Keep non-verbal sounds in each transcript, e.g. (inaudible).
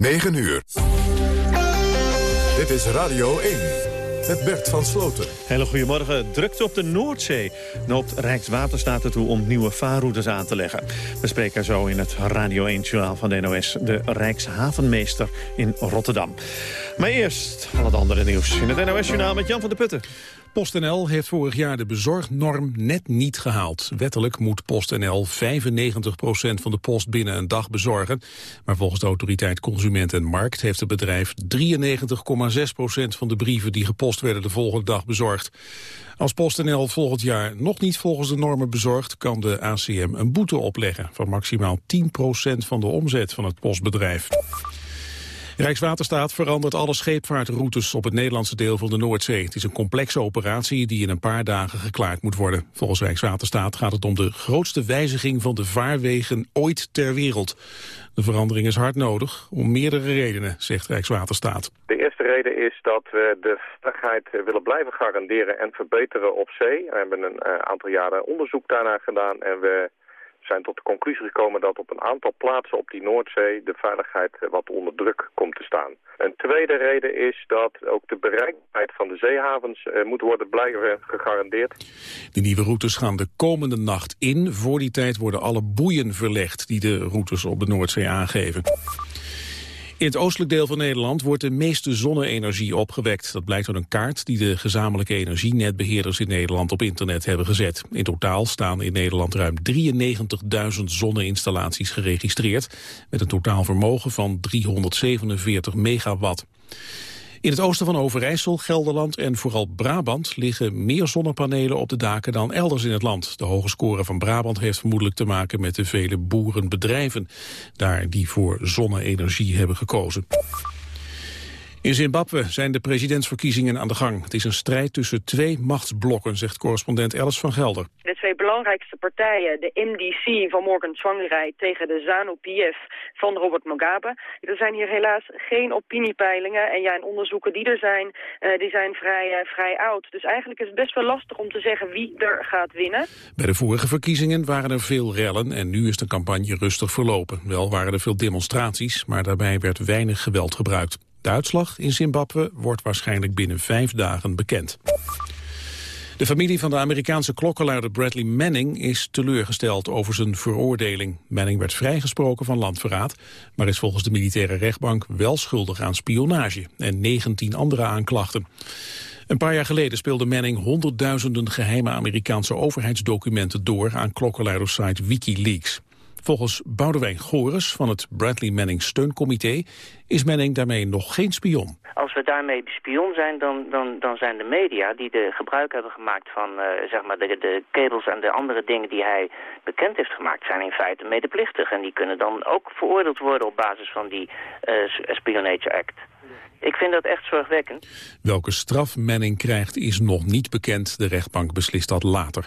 9 uur. Dit is Radio 1. Met Bert van Sloten. Hele goedemorgen. Drukte op de Noordzee. Noopt Rijkswaterstaat ertoe om nieuwe vaarroutes aan te leggen. We spreken zo in het Radio 1-journaal van de NOS... de Rijkshavenmeester in Rotterdam. Maar eerst al het andere nieuws in het NOS-journaal met Jan van der Putten. PostNL heeft vorig jaar de bezorgnorm net niet gehaald. Wettelijk moet PostNL 95% van de post binnen een dag bezorgen. Maar volgens de autoriteit Consument en Markt heeft het bedrijf 93,6% van de brieven die gepost werden de volgende dag bezorgd. Als PostNL volgend jaar nog niet volgens de normen bezorgt, kan de ACM een boete opleggen van maximaal 10% van de omzet van het postbedrijf. Rijkswaterstaat verandert alle scheepvaartroutes op het Nederlandse deel van de Noordzee. Het is een complexe operatie die in een paar dagen geklaard moet worden. Volgens Rijkswaterstaat gaat het om de grootste wijziging van de vaarwegen ooit ter wereld. De verandering is hard nodig, om meerdere redenen, zegt Rijkswaterstaat. De eerste reden is dat we de veiligheid willen blijven garanderen en verbeteren op zee. We hebben een eh, aantal jaren onderzoek daarna gedaan en we zijn tot de conclusie gekomen dat op een aantal plaatsen op die Noordzee de veiligheid eh, wat onder druk komt te staan. Een tweede reden is dat ook de bereikbaarheid van de zeehavens uh, moet worden blijven gegarandeerd. De nieuwe routes gaan de komende nacht in. Voor die tijd worden alle boeien verlegd die de routes op de Noordzee aangeven. In het oostelijk deel van Nederland wordt de meeste zonne-energie opgewekt. Dat blijkt uit een kaart die de gezamenlijke energienetbeheerders in Nederland op internet hebben gezet. In totaal staan in Nederland ruim 93.000 zonne-installaties geregistreerd, met een totaal vermogen van 347 megawatt. In het oosten van Overijssel, Gelderland en vooral Brabant liggen meer zonnepanelen op de daken dan elders in het land. De hoge score van Brabant heeft vermoedelijk te maken met de vele boerenbedrijven daar die voor zonne-energie hebben gekozen. In Zimbabwe zijn de presidentsverkiezingen aan de gang. Het is een strijd tussen twee machtsblokken, zegt correspondent Alice van Gelder. De twee belangrijkste partijen, de MDC van Morgan Tsvangirai tegen de ZANU-PF van Robert Mugabe. Er zijn hier helaas geen opiniepeilingen en ja, en onderzoeken die er zijn, uh, die zijn vrij, uh, vrij oud. Dus eigenlijk is het best wel lastig om te zeggen wie er gaat winnen. Bij de vorige verkiezingen waren er veel rellen en nu is de campagne rustig verlopen. Wel waren er veel demonstraties, maar daarbij werd weinig geweld gebruikt. De uitslag in Zimbabwe wordt waarschijnlijk binnen vijf dagen bekend. De familie van de Amerikaanse klokkenluider Bradley Manning is teleurgesteld over zijn veroordeling. Manning werd vrijgesproken van landverraad, maar is volgens de militaire rechtbank wel schuldig aan spionage en 19 andere aanklachten. Een paar jaar geleden speelde Manning honderdduizenden geheime Amerikaanse overheidsdocumenten door aan klokkenluidersite Wikileaks. Volgens Boudewijn Gores van het Bradley Manning Steuncomité is Manning daarmee nog geen spion. Als we daarmee spion zijn, dan, dan, dan zijn de media die de gebruik hebben gemaakt van uh, zeg maar de, de kabels en de andere dingen die hij bekend heeft gemaakt, zijn in feite medeplichtig. En die kunnen dan ook veroordeeld worden op basis van die uh, Spionage Act. Ik vind dat echt zorgwekkend. Welke straf Manning krijgt is nog niet bekend. De rechtbank beslist dat later.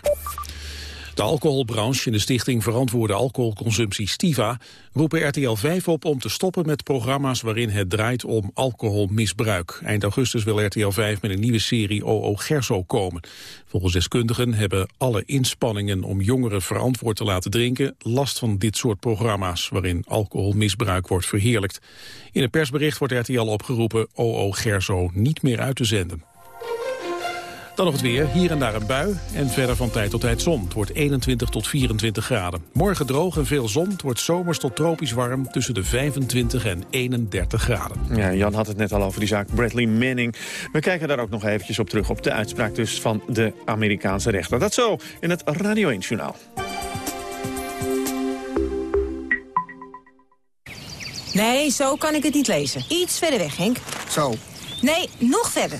De alcoholbranche en de stichting Verantwoorde Alcoholconsumptie Stiva roepen RTL 5 op om te stoppen met programma's waarin het draait om alcoholmisbruik. Eind augustus wil RTL 5 met een nieuwe serie OO Gerso komen. Volgens deskundigen hebben alle inspanningen om jongeren verantwoord te laten drinken last van dit soort programma's waarin alcoholmisbruik wordt verheerlijkt. In een persbericht wordt RTL opgeroepen OO Gerso niet meer uit te zenden. Dan nog het weer. Hier en daar een bui en verder van tijd tot tijd zon. Het wordt 21 tot 24 graden. Morgen droog en veel zon. Het wordt zomers tot tropisch warm tussen de 25 en 31 graden. Ja, Jan had het net al over die zaak Bradley Manning. We kijken daar ook nog eventjes op terug op de uitspraak dus van de Amerikaanse rechter. Dat zo in het Radio 1 Journaal. Nee, zo kan ik het niet lezen. Iets verder weg, Henk. Zo. Nee, nog verder.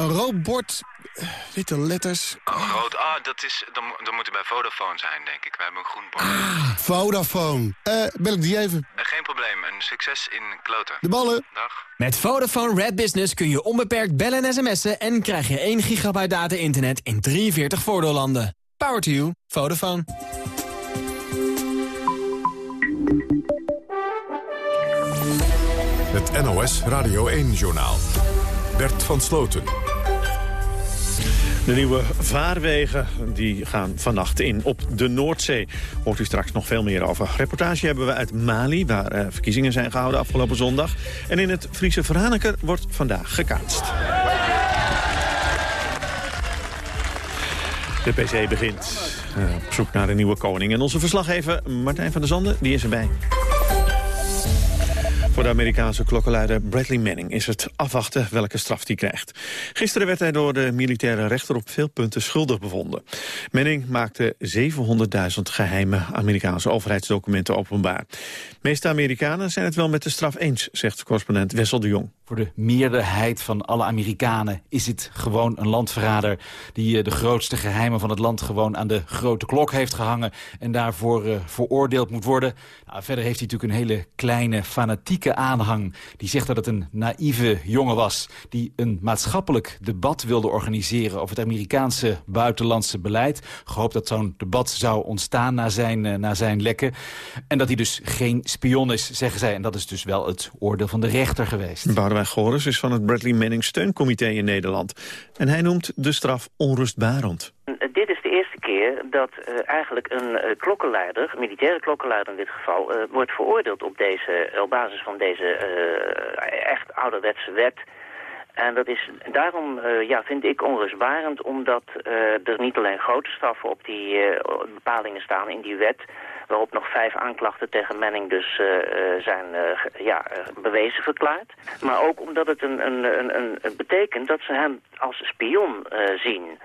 Een rood bord, witte letters. Oh, rood. Ah, dat is, dan, dan moet u bij Vodafone zijn, denk ik. We hebben een groen bord. Ah, Vodafone. Eh, bel ik die even? Uh, geen probleem. Een succes in kloten. De ballen. Dag. Met Vodafone Red Business kun je onbeperkt bellen en sms'en... en krijg je 1 gigabyte data-internet in 43 voordeellanden. Power to you. Vodafone. Het NOS Radio 1-journaal. Bert van Sloten. De nieuwe vaarwegen die gaan vannacht in op de Noordzee. Hoort u straks nog veel meer over. Reportage hebben we uit Mali, waar uh, verkiezingen zijn gehouden afgelopen zondag. En in het Friese Verhaneker wordt vandaag gekaatst. De PC begint uh, op zoek naar een nieuwe koning. En onze verslaggever Martijn van der Zanden die is erbij. Voor de Amerikaanse klokkenluider Bradley Manning is het afwachten welke straf hij krijgt. Gisteren werd hij door de militaire rechter op veel punten schuldig bevonden. Manning maakte 700.000 geheime Amerikaanse overheidsdocumenten openbaar. De meeste Amerikanen zijn het wel met de straf eens, zegt correspondent Wessel de Jong. Voor de meerderheid van alle Amerikanen is het gewoon een landverrader... die de grootste geheimen van het land gewoon aan de grote klok heeft gehangen... en daarvoor uh, veroordeeld moet worden. Nou, verder heeft hij natuurlijk een hele kleine, fanatieke aanhang... die zegt dat het een naïeve jongen was... die een maatschappelijk debat wilde organiseren... over het Amerikaanse buitenlandse beleid. Gehoopt dat zo'n debat zou ontstaan na zijn, uh, na zijn lekken. En dat hij dus geen spion is, zeggen zij. En dat is dus wel het oordeel van de rechter geweest. Boudewijn Goris is van het Bradley Manning Steuncomité in Nederland. En hij noemt de straf onrustbarend. Dit is dat uh, eigenlijk een uh, klokkenleider, militaire klokkenleider in dit geval, uh, wordt veroordeeld op, deze, op basis van deze echt ouderwetse wet. En dat is daarom, ja, vind ik onrustbarend, omdat er niet alleen grote straffen op die bepalingen staan in die wet, waarop nog vijf aanklachten tegen Manning dus zijn ja, bewezen verklaard. Maar ook omdat het een, een, een, een betekent dat ze hem als spion zien.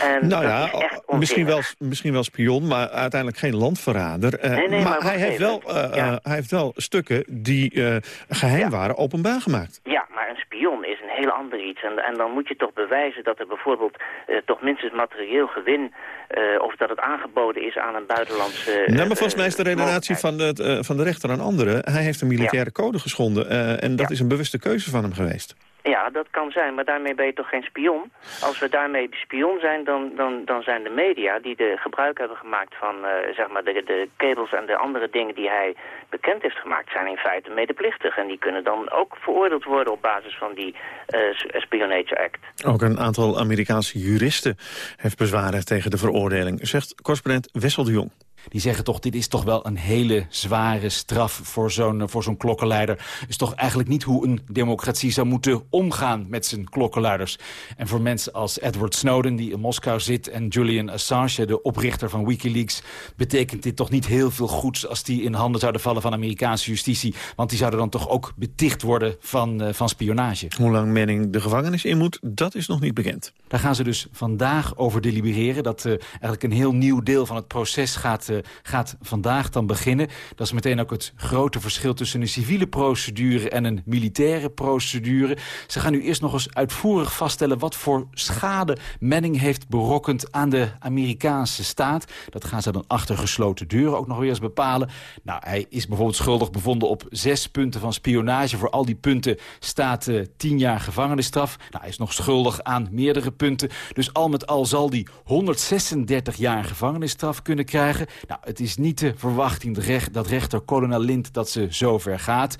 En nou ja, misschien wel, misschien wel spion, maar uiteindelijk geen landverrader. nee, nee, maar, maar hij, heeft wel, ja. hij heeft wel stukken die geheim ja. waren openbaar gemaakt. Ja, maar een spion heel ander iets. En, en dan moet je toch bewijzen dat er bijvoorbeeld uh, toch minstens materieel gewin... Uh, of dat het aangeboden is aan een buitenlandse... Uh, nou, maar volgens mij is de redenatie van de, van de rechter aan anderen. Hij heeft een militaire ja. code geschonden. en dat ja. is een bewuste keuze van hem geweest. Ja, dat kan zijn, maar daarmee ben je toch geen spion? Als we daarmee spion zijn, dan, dan, dan zijn de media die de gebruik hebben gemaakt van uh, zeg maar de, de kabels en de andere dingen die hij bekend heeft gemaakt, zijn in feite medeplichtig. En die kunnen dan ook veroordeeld worden op basis van die uh, Espionage Act. Ook een aantal Amerikaanse juristen heeft bezwaren tegen de veroordeling, zegt correspondent Wessel de Jong die zeggen toch, dit is toch wel een hele zware straf voor zo'n zo'n klokkenleider. is toch eigenlijk niet hoe een democratie zou moeten omgaan met zijn klokkenluiders. En voor mensen als Edward Snowden, die in Moskou zit... en Julian Assange, de oprichter van Wikileaks... betekent dit toch niet heel veel goeds als die in handen zouden vallen van Amerikaanse justitie. Want die zouden dan toch ook beticht worden van, uh, van spionage. Hoe lang Manning de gevangenis in moet, dat is nog niet bekend. Daar gaan ze dus vandaag over delibereren. Dat uh, eigenlijk een heel nieuw deel van het proces gaat gaat vandaag dan beginnen. Dat is meteen ook het grote verschil tussen een civiele procedure en een militaire procedure. Ze gaan nu eerst nog eens uitvoerig vaststellen wat voor schade Manning heeft berokkend aan de Amerikaanse staat. Dat gaan ze dan achter gesloten deuren ook nog weer eens bepalen. Nou, hij is bijvoorbeeld schuldig bevonden op zes punten van spionage. Voor al die punten staat uh, tien jaar gevangenisstraf. Nou, hij is nog schuldig aan meerdere punten. Dus al met al zal hij 136 jaar gevangenisstraf kunnen krijgen. Nou, het is niet de verwachting dat rechter kolonel Lind dat ze zover gaat.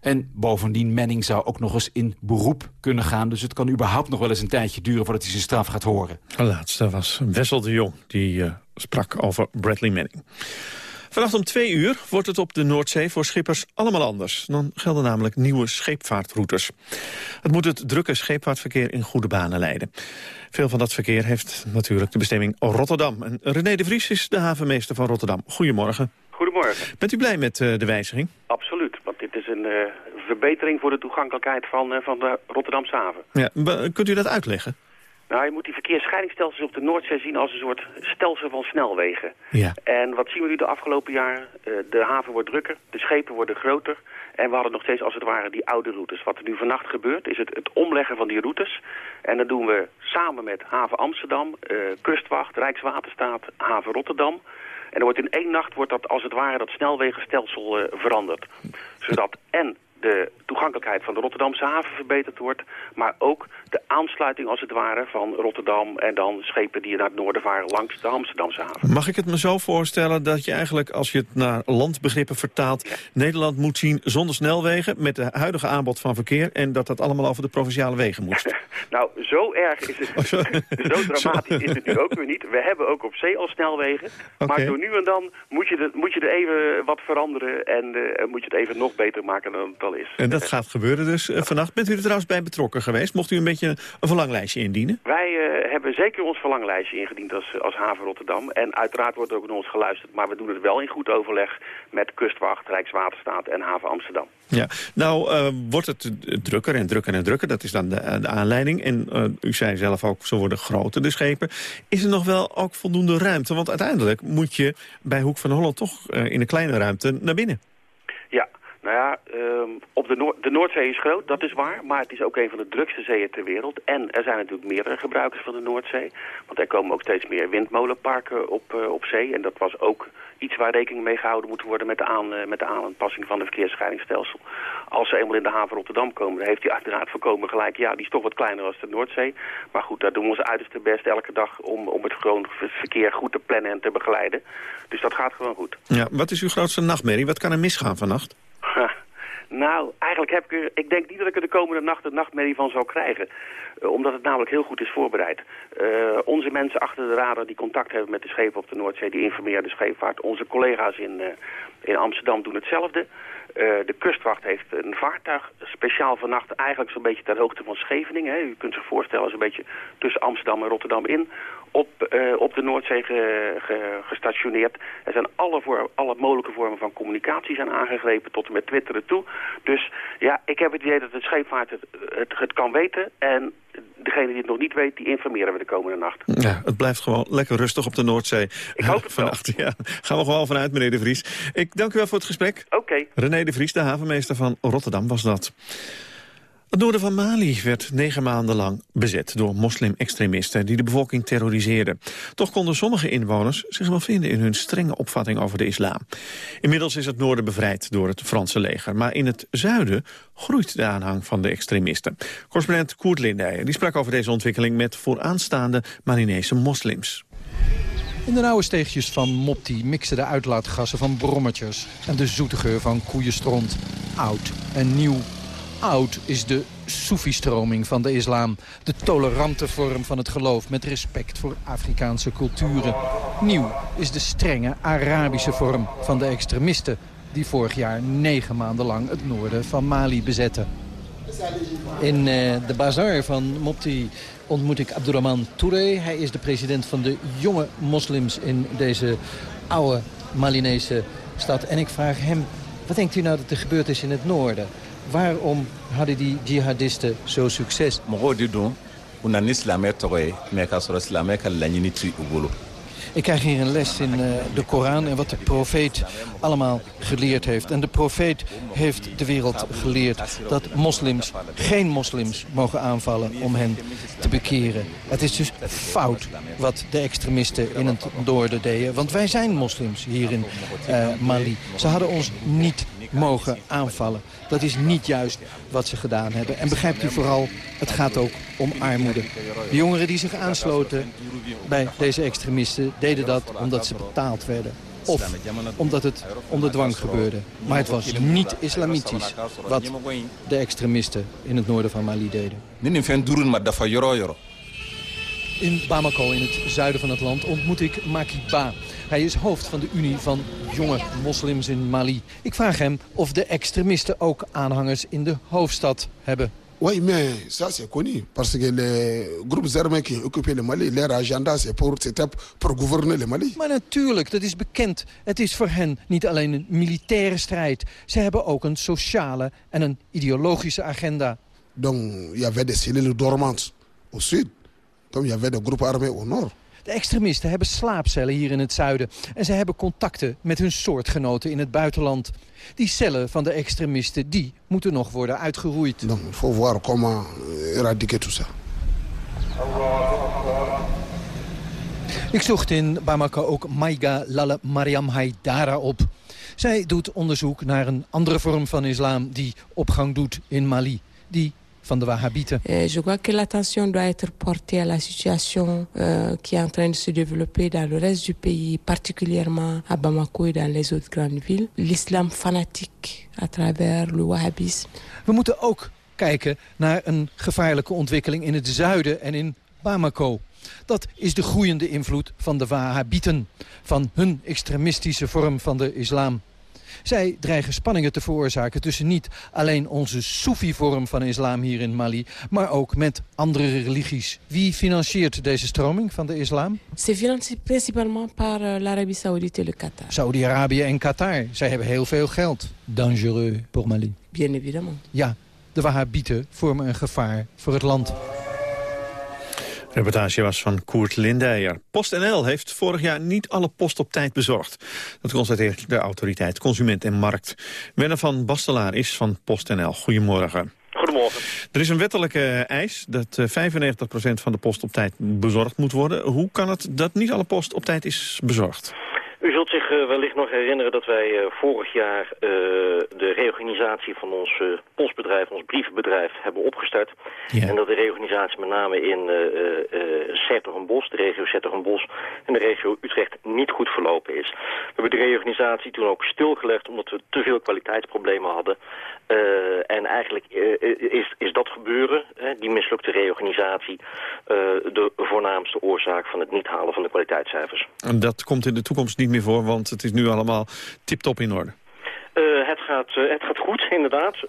En bovendien, Manning zou ook nog eens in beroep kunnen gaan. Dus het kan überhaupt nog wel eens een tijdje duren voordat hij zijn straf gaat horen. De laatste was Wessel de Jong, die uh, sprak over Bradley Manning. Vannacht om twee uur wordt het op de Noordzee voor schippers allemaal anders. Dan gelden namelijk nieuwe scheepvaartroutes. Het moet het drukke scheepvaartverkeer in goede banen leiden. Veel van dat verkeer heeft natuurlijk de bestemming Rotterdam. En René de Vries is de havenmeester van Rotterdam. Goedemorgen. Goedemorgen. Bent u blij met uh, de wijziging? Absoluut, want dit is een uh, verbetering voor de toegankelijkheid van, uh, van de Rotterdamse haven. Ja, kunt u dat uitleggen? Nou, je moet die verkeersscheidingsstelsels op de Noordzee zien als een soort stelsel van snelwegen. Ja. En wat zien we nu de afgelopen jaren? Uh, de haven wordt drukker, de schepen worden groter. En we hadden nog steeds als het ware die oude routes. Wat er nu vannacht gebeurt is het, het omleggen van die routes. En dat doen we samen met haven Amsterdam, uh, Kustwacht, Rijkswaterstaat, haven Rotterdam. En er wordt in één nacht wordt dat als het ware dat snelwegenstelsel uh, veranderd. Zodat en de toegankelijkheid van de Rotterdamse haven verbeterd wordt... maar ook de aansluiting als het ware van Rotterdam... en dan schepen die naar het noorden varen langs de Amsterdamse haven. Mag ik het me zo voorstellen dat je eigenlijk, als je het naar landbegrippen vertaalt... Nederland moet zien zonder snelwegen, met de huidige aanbod van verkeer... en dat dat allemaal over de provinciale wegen moet? (laughs) nou, zo erg is het, (laughs) zo, dramatisch (laughs) is het nu ook weer niet. We hebben ook op zee al snelwegen, okay. maar door nu en dan moet je, de, moet je er even wat veranderen... en uh, moet je het even nog beter maken dan al is. En dat gaat gebeuren dus uh, vannacht. Bent u er trouwens bij betrokken geweest? Mocht u een beetje een verlanglijstje indienen? Wij uh, hebben zeker ons verlanglijstje ingediend als, als haven Rotterdam. En uiteraard wordt ook naar ons geluisterd. Maar we doen het wel in goed overleg met Kustwacht, Rijkswaterstaat en haven Amsterdam. Ja, nou uh, wordt het drukker en drukker en drukker. Dat is dan de, de aanleiding. En u zei zelf ook, ze worden groter, de schepen. Is er nog wel ook voldoende ruimte? Want uiteindelijk moet je bij Hoek van Holland toch in een kleine ruimte naar binnen. Nou ja, um, op de, de Noordzee is groot, dat is waar. Maar het is ook een van de drukste zeeën ter wereld. En er zijn natuurlijk meerdere gebruikers van de Noordzee. Want er komen ook steeds meer windmolenparken op, uh, op zee. En dat was ook iets waar rekening mee gehouden moet worden met de, aan, uh, met de aanpassing van het verkeersscheidingsstelsel. Als ze eenmaal in de haven Rotterdam komen, dan heeft hij uiteraard voorkomen gelijk. Ja, die is toch wat kleiner als de Noordzee. Maar goed, daar doen we ons uiterste best elke dag om, om het gewoon verkeer goed te plannen en te begeleiden. Dus dat gaat gewoon goed. Ja, wat is uw grootste nachtmerrie? Wat kan er misgaan vannacht? (laughs) Nou, eigenlijk heb ik er, ik denk niet dat ik er de komende nacht een nachtmerrie van zal krijgen. Uh, omdat het namelijk heel goed is voorbereid. Uh, onze mensen achter de radar die contact hebben met de schepen op de Noordzee, die informeren de scheepvaart. Onze collega's in, uh, in Amsterdam doen hetzelfde. de kustwacht heeft een vaartuig speciaal vannacht eigenlijk zo'n beetje ter hoogte van Scheveningen. Hè. U kunt zich voorstellen, zo'n beetje tussen Amsterdam en Rotterdam in op, uh, op de Noordzee ge, ge, gestationeerd. Er zijn alle, voor, alle mogelijke vormen van communicatie zijn aangegrepen tot en met twitteren toe. Dus ja, ik heb het idee dat de scheepvaart het, het, het kan weten en degene die het nog niet weet, die informeren we de komende nacht. Ja, het blijft gewoon lekker rustig op de Noordzee. Ik hoop het (laughs) Vannacht, ja. Gaan we gewoon vanuit, meneer De Vries. Ik dank u wel voor het gesprek. Oké. Okay. René De Vries, de havenmeester van Rotterdam, was dat. Het noorden van Mali werd negen maanden lang bezet door moslim-extremisten die de bevolking terroriseerden. Toch konden sommige inwoners zich wel vinden in hun strenge opvatting over de islam. Inmiddels is het noorden bevrijd door het Franse leger, maar in het zuiden groeit de aanhang van de extremisten. Correspondent Koert Lindijen die sprak over deze ontwikkeling met vooraanstaande Malinese moslims. In de nauwe steegjes van Mopti mixen de uitlaatgassen van brommetjes en de zoete geur van koeienstront. Oud en nieuw Oud is de Soefi-stroming van de islam. De tolerante vorm van het geloof met respect voor Afrikaanse culturen. Nieuw is de strenge Arabische vorm van de extremisten... die vorig jaar negen maanden lang het noorden van Mali bezetten. In uh, de bazaar van Mopti ontmoet ik Abdurrahman Touré. Hij is de president van de jonge moslims in deze oude Malinese stad. En ik vraag hem, wat denkt u nou dat er gebeurd is in het noorden? Waarom hadden die jihadisten zo succes? Ik krijg hier een les in uh, de Koran en wat de profeet allemaal geleerd heeft. En de profeet heeft de wereld geleerd dat moslims geen moslims mogen aanvallen om hen te bekeren. Het is dus fout wat de extremisten in het noorden deden. Want wij zijn moslims hier in uh, Mali. Ze hadden ons niet mogen aanvallen. Dat is niet juist wat ze gedaan hebben. En begrijpt u vooral, het gaat ook om armoede. De jongeren die zich aansloten bij deze extremisten deden dat omdat ze betaald werden. Of omdat het onder dwang gebeurde. Maar het was niet islamitisch wat de extremisten in het noorden van Mali deden. In Bamako, in het zuiden van het land, ontmoet ik Maki Ba. Hij is hoofd van de Unie van jonge moslims in Mali. Ik vraag hem of de extremisten ook aanhangers in de hoofdstad hebben. Oui, mais ça c'est connu. Parce que les groupes armés qui occupent le Mali, leur agenda c'est pour, pour gouverner le Mali. Maar natuurlijk, dat is bekend. Het is voor hen niet alleen een militaire strijd. Ze hebben ook een sociale en een ideologische agenda. Donc, il y avait des cellules dormantes au sud, comme il y avait des groupes armés au nord. De extremisten hebben slaapcellen hier in het zuiden. En ze hebben contacten met hun soortgenoten in het buitenland. Die cellen van de extremisten, die moeten nog worden uitgeroeid. Il faut voir comment éradiquer tout ça. Ik zocht in Bamako ook Maiga Lale Mariam Haidara op. Zij doet onderzoek naar een andere vorm van islam die opgang doet in Mali. Die van de Wahhabieten. Je crois que l'attention doit être portée à la situation euh, qui est en train de se développer dans le reste du pays, particulièrement à Bamako et dans les autres grandes villes. L'islam fanatique à travers le wahhabisme. We moeten ook kijken naar een gevaarlijke ontwikkeling in het zuiden en in Bamako. Dat is de groeiende invloed van de Wahhabieten, van hun extremistische vorm van de islam. Zij dreigen spanningen te veroorzaken tussen niet alleen onze Soefi-vorm van islam hier in Mali, maar ook met andere religies. Wie financiert deze stroming van de islam? C'est financé principalement par euh, l'Arabie Saoudite et le Qatar. Saudi-Arabië en Qatar. Zij hebben heel veel geld. Dangereux pour Mali. Bien évidemment. Ja, de Wahhabieten vormen een gevaar voor het land. De reportage was van Koert Lindeyer. PostNL heeft vorig jaar niet alle post op tijd bezorgd. Dat constateert de autoriteit Consument en Markt. Werner van Bastelaar is van PostNL. Goedemorgen. Goedemorgen. Er is een wettelijke eis dat eh, 95% van de post op tijd bezorgd moet worden. Hoe kan het dat niet alle post op tijd is bezorgd? U zult zich uh, wellicht nog herinneren dat wij uh, vorig jaar uh, de reorganisatie van ons postbedrijf, ons brievenbedrijf, hebben opgestart. Ja. En dat de reorganisatie met name in Sertogenbos, de regio Sertogenbos en de regio Utrecht niet goed verlopen is. We hebben de reorganisatie toen ook stilgelegd omdat we te veel kwaliteitsproblemen hadden. en eigenlijk is, is dat gebeuren, die mislukte reorganisatie, de voornaamste oorzaak van het niet halen van de kwaliteitscijfers. En dat komt in de toekomst niet meer voor, want het is nu allemaal tip-top in orde. Uh, het, gaat, uh, het gaat goed, inderdaad. Uh,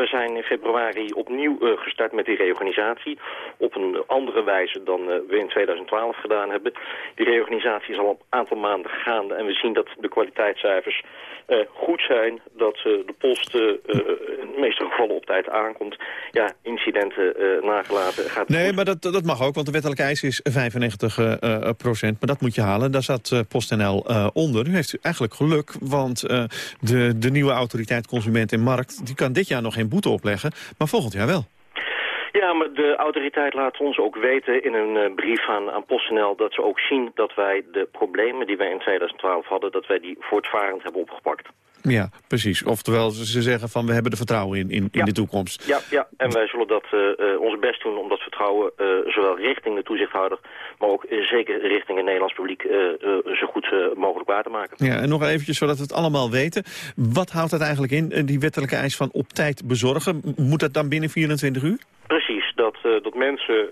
we zijn in februari opnieuw gestart met die reorganisatie. Op een andere wijze dan we in 2012 gedaan hebben. Die reorganisatie is al een aantal maanden gaande. En we zien dat de kwaliteitscijfers goed zijn. Dat de post in de meeste gevallen op tijd aankomt. Ja, incidenten nagelaten. Gaat nee, maar dat, dat mag ook, want de wettelijke eis is 95 procent. Maar dat moet je halen. Daar zat PostNL onder. Nu heeft u eigenlijk geluk, want de de nieuwe autoriteit Consument en Markt... die kan dit jaar nog geen boete opleggen, maar volgend jaar wel. Ja, maar de autoriteit laat ons ook weten in een uh, brief aan, aan PostNL... dat ze ook zien dat wij de problemen die wij in 2012 hadden... dat wij die voortvarend hebben opgepakt. Ja, precies. Oftewel, ze zeggen van we hebben er vertrouwen in, in, ja. in de toekomst. Ja, ja, en wij zullen dat, uh, uh, ons best doen om dat vertrouwen uh, zowel richting de toezichthouder... maar ook zeker richting het Nederlands publiek zo goed mogelijk waar te maken. Ja, en nog eventjes zodat we het allemaal weten. Wat houdt dat eigenlijk in, die wettelijke eis van op tijd bezorgen? Moet dat dan binnen 24 uur? Precies, dat, dat mensen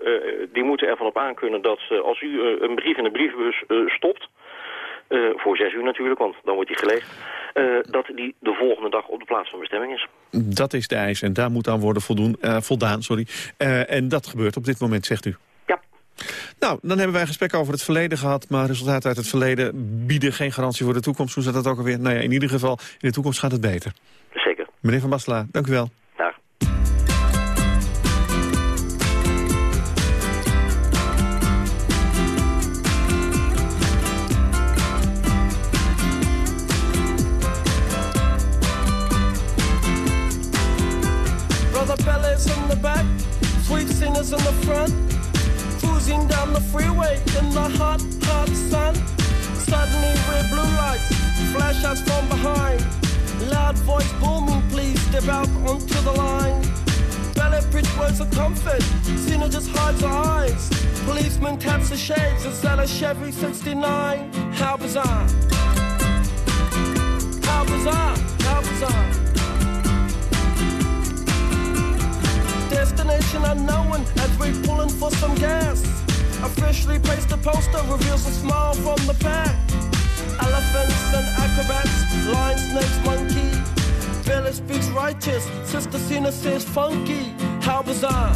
die moeten ervan op aankunnen dat als u een brief in de brievenbus stopt... Uh, voor zes uur natuurlijk, want dan wordt die geleegd. Uh, dat die de volgende dag op de plaats van bestemming is. Dat is de eis en daar moet aan worden voldoen, uh, voldaan. Sorry. en dat gebeurt op dit moment, zegt u? Ja. Nou, dan hebben wij een gesprek over het verleden gehad... maar resultaten uit het verleden bieden geen garantie voor de toekomst. Hoe zat dat ook alweer? Nou ja, in ieder geval, in de toekomst gaat het beter. Zeker. Meneer Van Bastelaar, dank u wel. Taps the shades, is that a Chevy 69? How bizarre! How bizarre! How bizarre! destination unknown as we're pulling for some gas. Feel Freshly pasted poster reveals a smile from the pack. Elephants and acrobats, lion, snakes, monkey. Billy speaks righteous, Sister Cena says funky. How bizarre!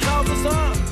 How bizarre!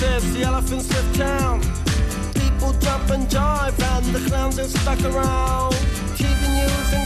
the elephants lift town. People jump and jive, and the clowns are stuck around. TV news and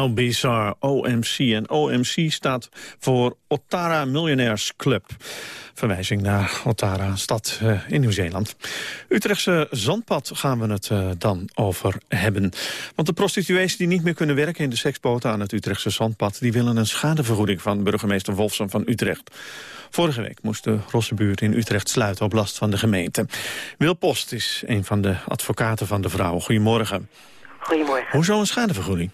How Bizarre, OMC. En OMC staat voor Ottara Millionaires Club. Verwijzing naar Ottara, stad eh, in Nieuw-Zeeland. Utrechtse Zandpad gaan we het eh, dan over hebben. Want de prostituees die niet meer kunnen werken in de seksboten aan het Utrechtse Zandpad... die willen een schadevergoeding van burgemeester Wolfsen van Utrecht. Vorige week moest de Rossenbuurt in Utrecht sluiten op last van de gemeente. Wil Post is een van de advocaten van de vrouw. Goedemorgen. Goedemorgen. Hoezo een schadevergoeding?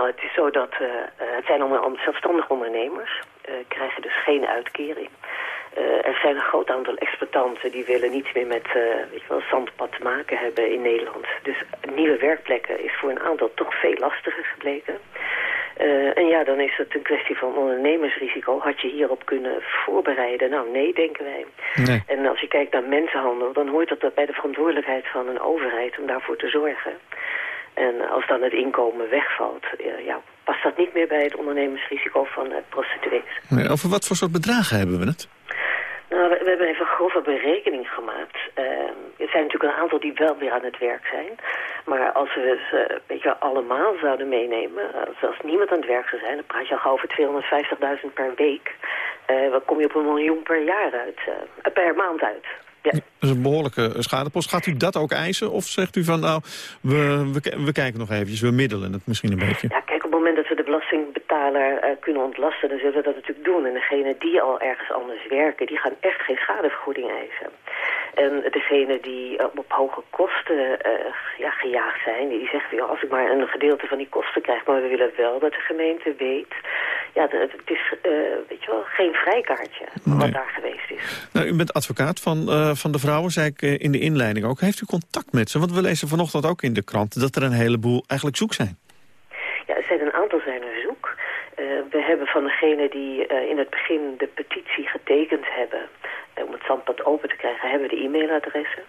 Nou, het is zo dat eh, eh, het zijn allemaal zelfstandige ondernemers, eh krijgen dus geen uitkering. Eh, er zijn een groot aantal exploitanten die willen niets meer met weet je wel, zandpad te maken hebben in Nederland. Dus nieuwe werkplekken is voor een aantal toch veel lastiger gebleken. En ja, dan is het een kwestie van ondernemersrisico. Had je hierop kunnen voorbereiden? Nou, nee, denken wij. Nee. En als je kijkt naar mensenhandel, dan hoort dat bij de verantwoordelijkheid van een overheid om daarvoor te zorgen. En als dan het inkomen wegvalt, eh, ja, past dat niet meer bij het ondernemersrisico van prostituees. Nee, over wat voor soort bedragen hebben we het? Nou, we, we hebben even een grove berekening gemaakt. Uh, er zijn natuurlijk een aantal die wel weer aan het werk zijn. Maar als we ze uh, weet je, allemaal zouden meenemen, als, als niemand aan het werk zou zijn... dan praat je al gauw over 250.000 per week. Dan kom je op een miljoen per jaar uit, per maand uit. Ja. Dat is een behoorlijke schadepost. Gaat u dat ook eisen? Of zegt u van, nou, we, we, we kijken nog eventjes, we middelen het misschien een beetje? Ja, kijk, op het moment dat we de belastingbetaler uh, kunnen ontlasten, dan zullen we dat natuurlijk doen. En degenen die al ergens anders werken, die gaan echt geen schadevergoeding eisen. En degenen die uh, op hoge kosten uh, ja, gejaagd zijn, die zeggen, ja, als ik maar een gedeelte van die kosten krijg, maar we willen wel dat de gemeente weet, ja, het is, weet je wel, geen vrijkaartje nee. wat daar geweest is. Nou, u bent advocaat van, van de vrouwen, zei ik in de inleiding ook. Heeft u contact met ze? Want we lezen vanochtend ook in de krant dat er een heleboel eigenlijk zoek zijn. Ja, er zijn een aantal zijn er zoek. Uh, we hebben van degenen die in het begin de petitie getekend hebben... dat open te krijgen hebben we de e-mailadressen.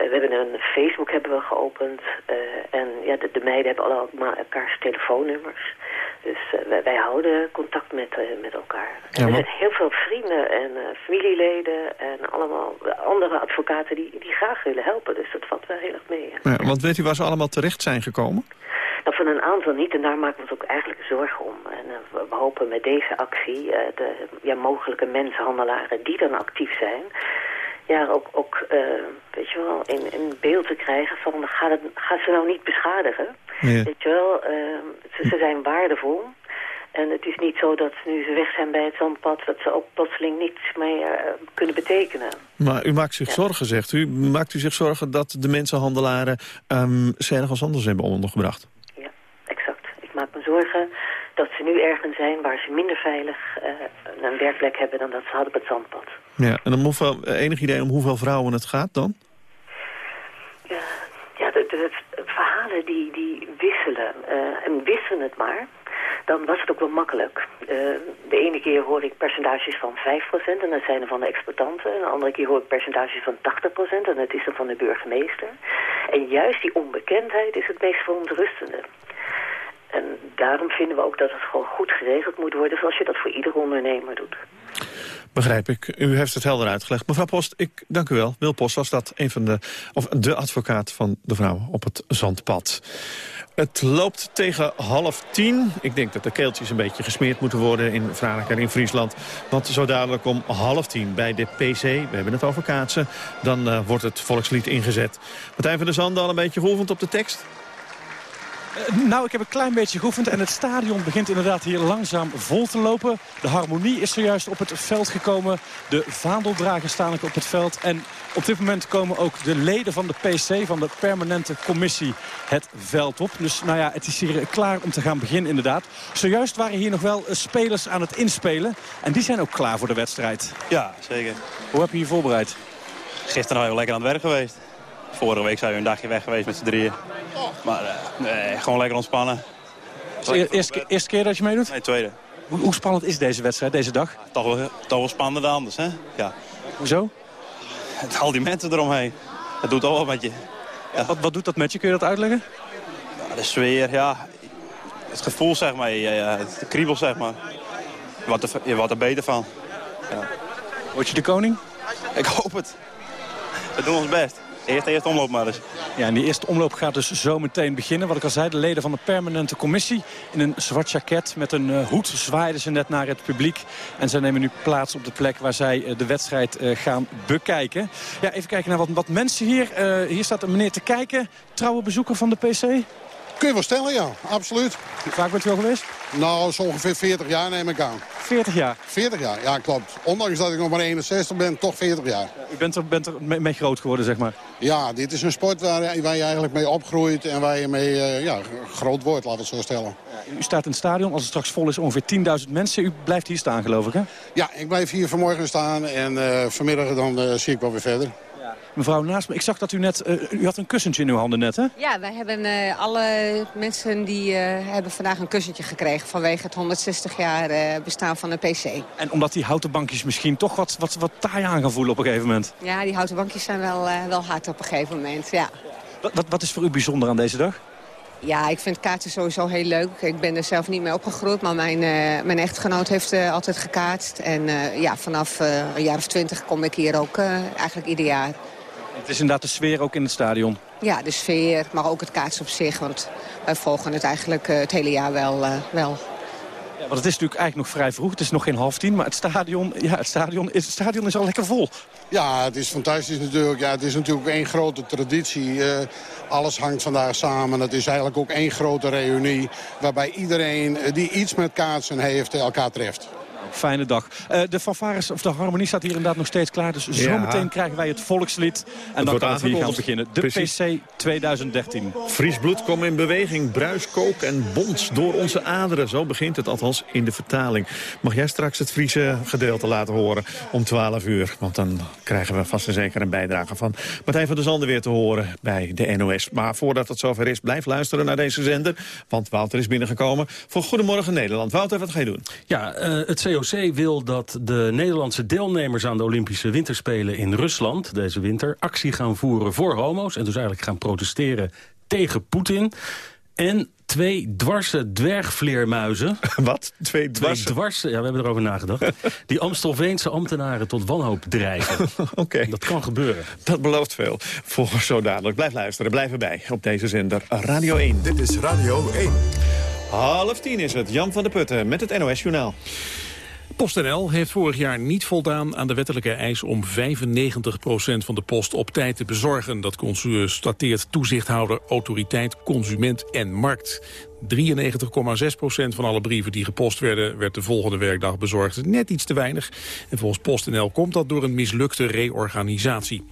Eh, we hebben een Facebook hebben we geopend. eh, en ja, de, de meiden hebben allemaal elkaars telefoonnummers. Dus eh, wij, wij houden contact met, met elkaar. Ja, er maar- zijn heel veel vrienden en familieleden en allemaal andere advocaten die, die graag willen helpen. Dus dat valt wel heel erg mee. ja. Want weet u waar ze allemaal terecht zijn gekomen? Nou, van een aantal niet en daar maken we ons ook eigenlijk zorgen om. En we, we hopen met deze actie de ja, mogelijke mensenhandelaren die dan actief zijn... ja, ook, ook eh, weet je wel, in, in beeld te krijgen van ga, het, ga ze nou niet beschadigen. Ja. Weet je wel, eh, ze, ze zijn waardevol. En het is niet zo dat nu ze weg zijn bij het zandpad... dat ze ook plotseling niets meer eh, kunnen betekenen. Maar u maakt zich zorgen, zegt u. Maakt u zich zorgen dat de mensenhandelaren um, ze ergens anders hebben ondergebracht? Exact. Ik maak me zorgen dat ze nu ergens zijn waar ze minder veilig eh, een werkplek hebben dan dat ze hadden op het zandpad. Ja, en dan hoeveel, enig idee om hoeveel vrouwen het gaat dan? Ja, de, de, de verhalen die, die wisselen. eh, en wisselen het maar, dan was het ook wel makkelijk. Eh, de ene keer hoor ik percentages van 5% en dat zijn er van de exploitanten. En de andere keer hoor ik percentages van 80% en dat is dan van de burgemeester. En juist die onbekendheid is het meest verontrustende. En daarom vinden we ook dat het gewoon goed geregeld moet worden... zoals je dat voor iedere ondernemer doet. Begrijp ik. U heeft het helder uitgelegd. Mevrouw Post, ik dank u wel. Wil Post was dat een van de, of de advocaat van de vrouw op het zandpad. Het loopt tegen half tien. Ik denk dat de keeltjes een beetje gesmeerd moeten worden in Franeker in Friesland. Want zo dadelijk om half tien bij de PC, we hebben het over kaatsen... dan uh, wordt het volkslied ingezet. Martijn van der Zanden al een beetje geoefend op de tekst? Uh, nou, ik heb een klein beetje geoefend en het stadion begint inderdaad hier langzaam vol te lopen. De harmonie is zojuist op het veld gekomen. De vaandeldragers staan ook op het veld. En op dit moment komen ook de leden van de PC, van de permanente commissie, het veld op. Dus nou ja, het is hier klaar om te gaan beginnen inderdaad. Zojuist waren hier nog wel spelers aan het inspelen. En die zijn ook klaar voor de wedstrijd. Ja, zeker. Hoe heb je je voorbereid? Gisteren waren we lekker aan het werk geweest. Vorige week zijn we een dagje weg geweest met z'n drieën. Maar uh, nee, gewoon lekker ontspannen. E eerste, eerste keer dat je meedoet? Nee, tweede. Hoe, hoe, spannend is deze wedstrijd, deze dag? Toch wel, toch wel spannender dan anders, hè? Ja. Hoezo? (laughs) Al die mensen eromheen. Dat doet al wat met je. Ja. Wat, wat, doet dat met je? Kun je dat uitleggen? Ja, de sfeer, ja. Het gevoel, zeg maar. Het kriebel, zeg maar. Je wordt er, je wordt er beter van. Word je de koning? Ik hoop het. We doen ons best. Eerst de eerste omloop maar eens. Ja, en die eerste omloop gaat dus zo meteen beginnen. Wat ik al zei, de leden van de permanente commissie... in een zwart jacket met een uh, hoed zwaaiden ze net naar het publiek. En zij nemen nu plaats op de plek waar zij uh, de wedstrijd uh, gaan bekijken. Ja, even kijken naar wat, wat mensen hier. hier staat een meneer te kijken. Trouwe bezoeker van de PC. Kun je wel stellen, ja. Absoluut. Hoe vaak bent u al geweest? Nou, zo ongeveer 40 jaar neem ik aan. 40 jaar? 40 jaar, ja klopt. Ondanks dat ik nog maar 61 ben, toch 40 jaar. Ja, u bent er, bent er mee, groot geworden, zeg maar? Ja, dit is een sport waar, waar je eigenlijk mee opgroeit en waar je mee uh, ja, groot wordt, laten we het zo stellen. Ja, u staat in het stadion, als het straks vol is, ongeveer 10.000 mensen. U blijft hier staan, geloof ik, hè? Ja, ik blijf hier vanmorgen staan en uh, vanmiddag dan uh, zie ik wel weer verder. Mevrouw naast me, ik zag dat u net, uh, u had een kussentje in uw handen net, hè? Ja, wij hebben uh, alle mensen die uh, hebben vandaag een kussentje gekregen... vanwege het 160 jaar bestaan van de PC. En omdat die houten bankjes misschien toch wat, wat, wat taai aan gaan voelen op een gegeven moment? Ja, die houten bankjes zijn wel, wel hard op een gegeven moment, ja. Wat, wat, wat is voor u bijzonder aan deze dag? Ja, ik vind kaarten sowieso heel leuk. Ik ben er zelf niet mee opgegroeid, maar mijn, uh, mijn echtgenoot heeft uh, altijd gekaartst. En uh, ja, vanaf een jaar of twintig kom ik hier ook eigenlijk ieder jaar. Het is inderdaad de sfeer ook in het stadion. Ja, de sfeer, maar ook het kaats op zich. Want wij volgen het eigenlijk het hele jaar wel. Wel. Want het is natuurlijk eigenlijk nog vrij vroeg. Het is nog geen half tien, maar het stadion, ja, het stadion, is, het stadion is al lekker vol. Ja, het is fantastisch natuurlijk. Ja, het is natuurlijk één grote traditie. Uh, alles hangt vandaag samen. Het is eigenlijk ook één grote reunie... waarbij iedereen die iets met kaatsen heeft elkaar treft fijne dag. Uh, de fanfares, of de harmonie staat hier inderdaad nog steeds klaar. Dus ja. zometeen krijgen wij het volkslied. En dan kan het hier gaan beginnen. De Precies. PC 2013. Fries bloed, kom in beweging. Bruis, kook en bons door onze aderen. Zo begint het althans in de vertaling. Mag jij straks het Friese gedeelte laten horen om 12 uur? Want dan krijgen we vast en zeker een bijdrage van Martijn van der Zanden weer te horen bij de NOS. Maar voordat het zover is, blijf luisteren naar deze zender. Want Wouter is binnengekomen voor Goedemorgen Nederland. Wouter, wat ga je doen? Ja, uh, het CO IOC wil dat de Nederlandse deelnemers aan de Olympische Winterspelen in Rusland deze winter actie gaan voeren voor homo's en dus eigenlijk gaan protesteren tegen Poetin. En twee dwarse dwergvleermuizen. (laughs) Wat? Twee dwarse? Twee dwarse, ja, we hebben erover nagedacht. (laughs) die Amstelveense ambtenaren tot wanhoop drijven. (laughs) Oké. Dat kan gebeuren. Dat belooft veel. Voor zo dadelijk. Blijf luisteren, blijf erbij op deze zender Radio 1. Dit is Radio 1. Half tien is het. Jan van der Putten met het NOS Journaal. PostNL heeft vorig jaar niet voldaan aan de wettelijke eis om 95% van de post op tijd te bezorgen. Dat constateert toezichthouder Autoriteit Consument en Markt. 93,6% van alle brieven die gepost werden... werd de volgende werkdag bezorgd. Net iets te weinig. En volgens PostNL komt dat door een mislukte reorganisatie.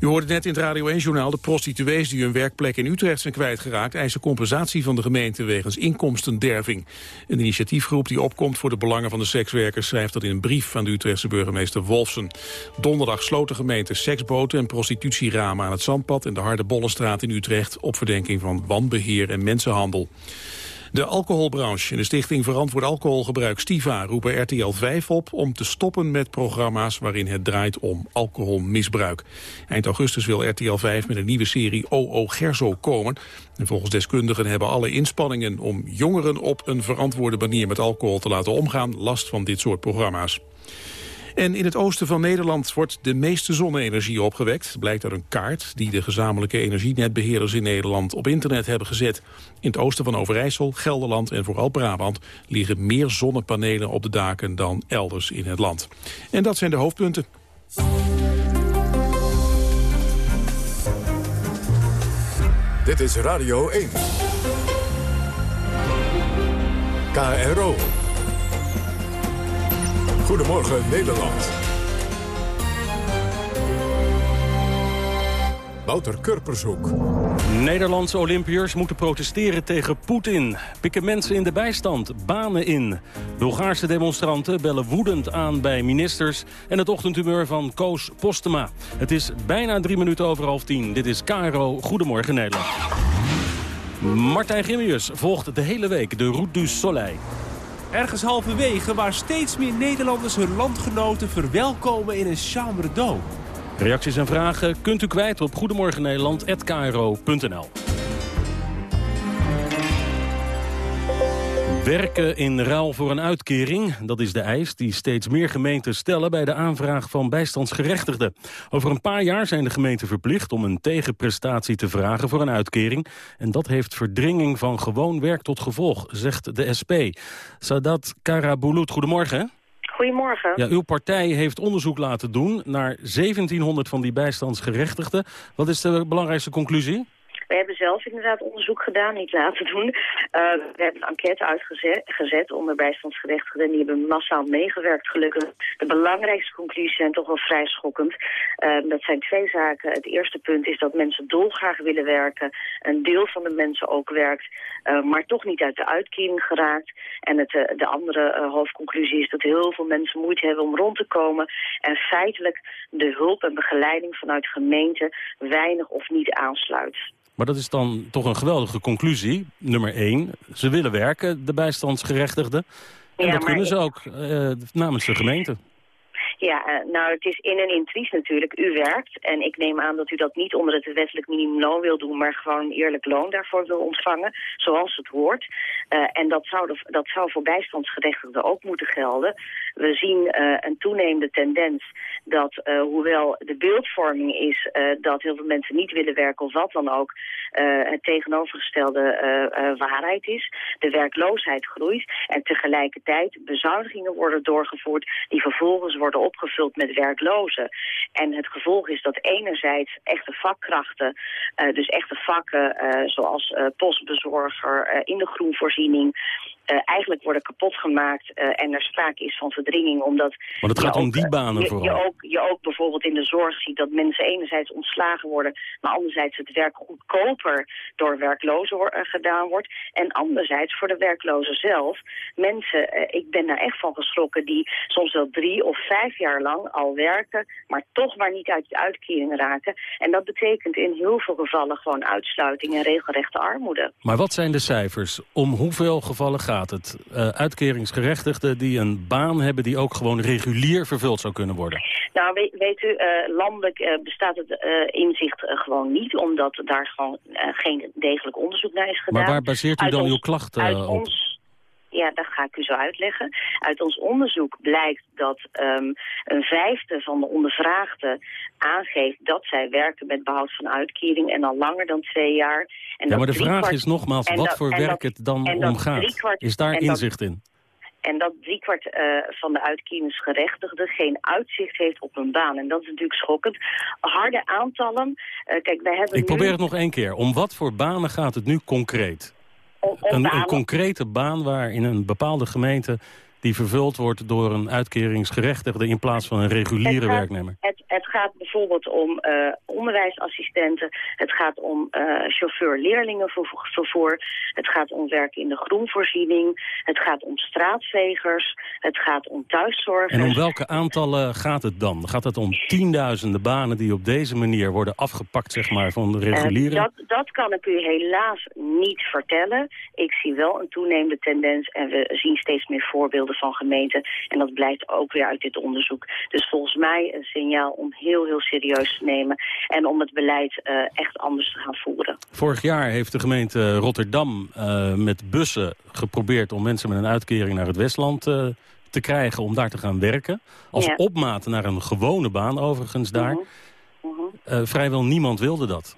U hoorde net in het Radio 1-journaal... de prostituees die hun werkplek in Utrecht zijn kwijtgeraakt... eisen compensatie van de gemeente wegens inkomstenderving. Een initiatiefgroep die opkomt voor de belangen van de sekswerkers... schrijft dat in een brief aan de Utrechtse burgemeester Wolfsen. Donderdag sloot de gemeente seksboten en prostitutieramen aan het Zandpad... in de Harde Bollenstraat in Utrecht... op verdenking van wanbeheer en mensenhandel. De alcoholbranche en de stichting Verantwoord Alcoholgebruik Stiva roepen RTL 5 op om te stoppen met programma's waarin het draait om alcoholmisbruik. Eind augustus wil RTL 5 met een nieuwe serie OO Gerzo komen. En volgens deskundigen hebben alle inspanningen om jongeren op een verantwoorde manier met alcohol te laten omgaan last van dit soort programma's. En in het oosten van Nederland wordt de meeste zonne-energie opgewekt. Blijkt uit een kaart die de gezamenlijke energienetbeheerders in Nederland op internet hebben gezet. In het oosten van Overijssel, Gelderland en vooral Brabant liggen meer zonnepanelen op de daken dan elders in het land. En dat zijn de hoofdpunten. Dit is Radio 1. KRO. Goedemorgen Nederland. Wouter Kurpershoek. Nederlandse Olympiërs moeten protesteren tegen Poetin. Pikken mensen in de bijstand, banen in. Bulgaarse demonstranten bellen woedend aan bij ministers... en het ochtendhumeur van Koos Postema. Het is bijna drie minuten over half tien. Dit is Caro. Goedemorgen Nederland. Martijn Gimmius volgt de hele week de Route du Soleil. Ergens halverwege waar steeds meer Nederlanders hun landgenoten verwelkomen in een chambre d'eau. Reacties en vragen kunt u kwijt op goedemorgennederland.kro.nl. Werken in ruil voor een uitkering, dat is de eis die steeds meer gemeenten stellen bij de aanvraag van bijstandsgerechtigden. Over een paar jaar zijn de gemeenten verplicht om een tegenprestatie te vragen voor een uitkering. En dat heeft verdringing van gewoon werk tot gevolg, zegt de SP. Sadat Karabulut, goedemorgen. Goedemorgen. Ja, uw partij heeft onderzoek laten doen naar 1700 van die bijstandsgerechtigden. Wat is de belangrijkste conclusie? We hebben zelf inderdaad onderzoek gedaan, niet laten doen. Uh, we hebben een enquête uitgezet onder bijstandsgerechtigden. Die hebben massaal meegewerkt, gelukkig. De belangrijkste conclusies zijn toch wel vrij schokkend. Uh, dat zijn twee zaken. Het eerste punt is dat mensen dolgraag willen werken. Een deel van de mensen ook werkt, uh, maar toch niet uit de uitkering geraakt. En het, de andere hoofdconclusie is dat heel veel mensen moeite hebben om rond te komen. En feitelijk de hulp en begeleiding vanuit gemeente weinig of niet aansluit. Maar dat is dan toch een geweldige conclusie. Nummer één, ze willen werken, de bijstandsgerechtigden. En Ja, dat kunnen ze ook eh, namens de gemeente. Ja, eh, nou het is in en in triest natuurlijk. U werkt en ik neem aan dat u dat niet onder het wettelijk minimumloon wil doen, maar gewoon een eerlijk loon daarvoor wil ontvangen, zoals het hoort. Eh, en dat zou, de- dat zou voor bijstandsgerechtigden ook moeten gelden. We zien eh, een toenemende tendens dat, eh, hoewel de beeldvorming is eh, dat heel veel mensen niet willen werken of wat dan ook, het tegenovergestelde waarheid is. De werkloosheid groeit en tegelijkertijd bezuinigingen worden doorgevoerd die vervolgens worden opgevuld met werklozen. En het gevolg is dat enerzijds echte vakkrachten, dus echte vakken zoals postbezorger in de groenvoorziening, eh, eigenlijk worden kapot gemaakt eh, en er sprake is van verdringing. Omdat Want het je gaat om ook, die eh, banen je, vooral. Je ook, je ook bijvoorbeeld in de zorg ziet dat mensen enerzijds ontslagen worden, maar anderzijds het werk goedkoper door werklozen gedaan wordt. En anderzijds voor de werklozen zelf. Mensen, ik ben daar echt van geschrokken, die soms wel drie of vijf jaar lang al werken, maar toch maar niet uit de uitkering raken. En dat betekent in heel veel gevallen gewoon uitsluiting en regelrechte armoede. Maar wat zijn de cijfers? Om hoeveel gevallen gaat gaat het? Uh, uitkeringsgerechtigden die een baan hebben die ook gewoon regulier vervuld zou kunnen worden. Nou, weet, weet u, uh, landelijk uh, bestaat het inzicht gewoon niet, omdat daar gewoon geen degelijk onderzoek naar is gedaan. Maar waar baseert u dan ons, uw klachten op? Ons, ja, dat ga ik u zo uitleggen. Uit ons onderzoek blijkt dat um, een vijfde van de ondervraagden aangeeft dat zij werken met behoud van uitkering en al langer dan twee jaar. En ja, maar de vraag is nogmaals wat dat- voor werk dat- het dan en dat om gaat. driekwart- Is daar dat- inzicht in? En dat driekwart eh van de uitkeringsgerechtigden geen uitzicht heeft op een baan. En dat is natuurlijk schokkend. Harde aantallen. eh, kijk, wij hebben Ik probeer nu het nog één keer. Om wat voor banen gaat het nu concreet? Een, een concrete baan waar in een bepaalde gemeente... die vervuld wordt door een uitkeringsgerechtigde... in plaats van een reguliere Het gaat- werknemer. Het, het gaat bijvoorbeeld om eh, onderwijsassistenten. Het gaat om eh chauffeur-leerlingenvervoer. Het gaat om werk in de groenvoorziening. Het gaat om straatvegers. Het gaat om thuiszorgers. En om welke aantallen gaat het dan? Gaat het om tienduizenden banen die op deze manier worden afgepakt zeg maar, van de Eh, reguliere? dat, dat kan ik u helaas niet vertellen. Ik zie wel een toenemende tendens en we zien steeds meer voorbeelden van gemeenten. En dat blijkt ook weer uit dit onderzoek. Dus volgens mij een signaal om heel, heel serieus te nemen. En om het beleid eh, echt anders te gaan voeren. Vorig jaar heeft de gemeente Rotterdam eh, met bussen geprobeerd... om mensen met een uitkering naar het Westland eh, te krijgen om daar te gaan werken. Als Ja. opmaat naar een gewone baan overigens daar. Mhm. Eh, vrijwel niemand wilde dat.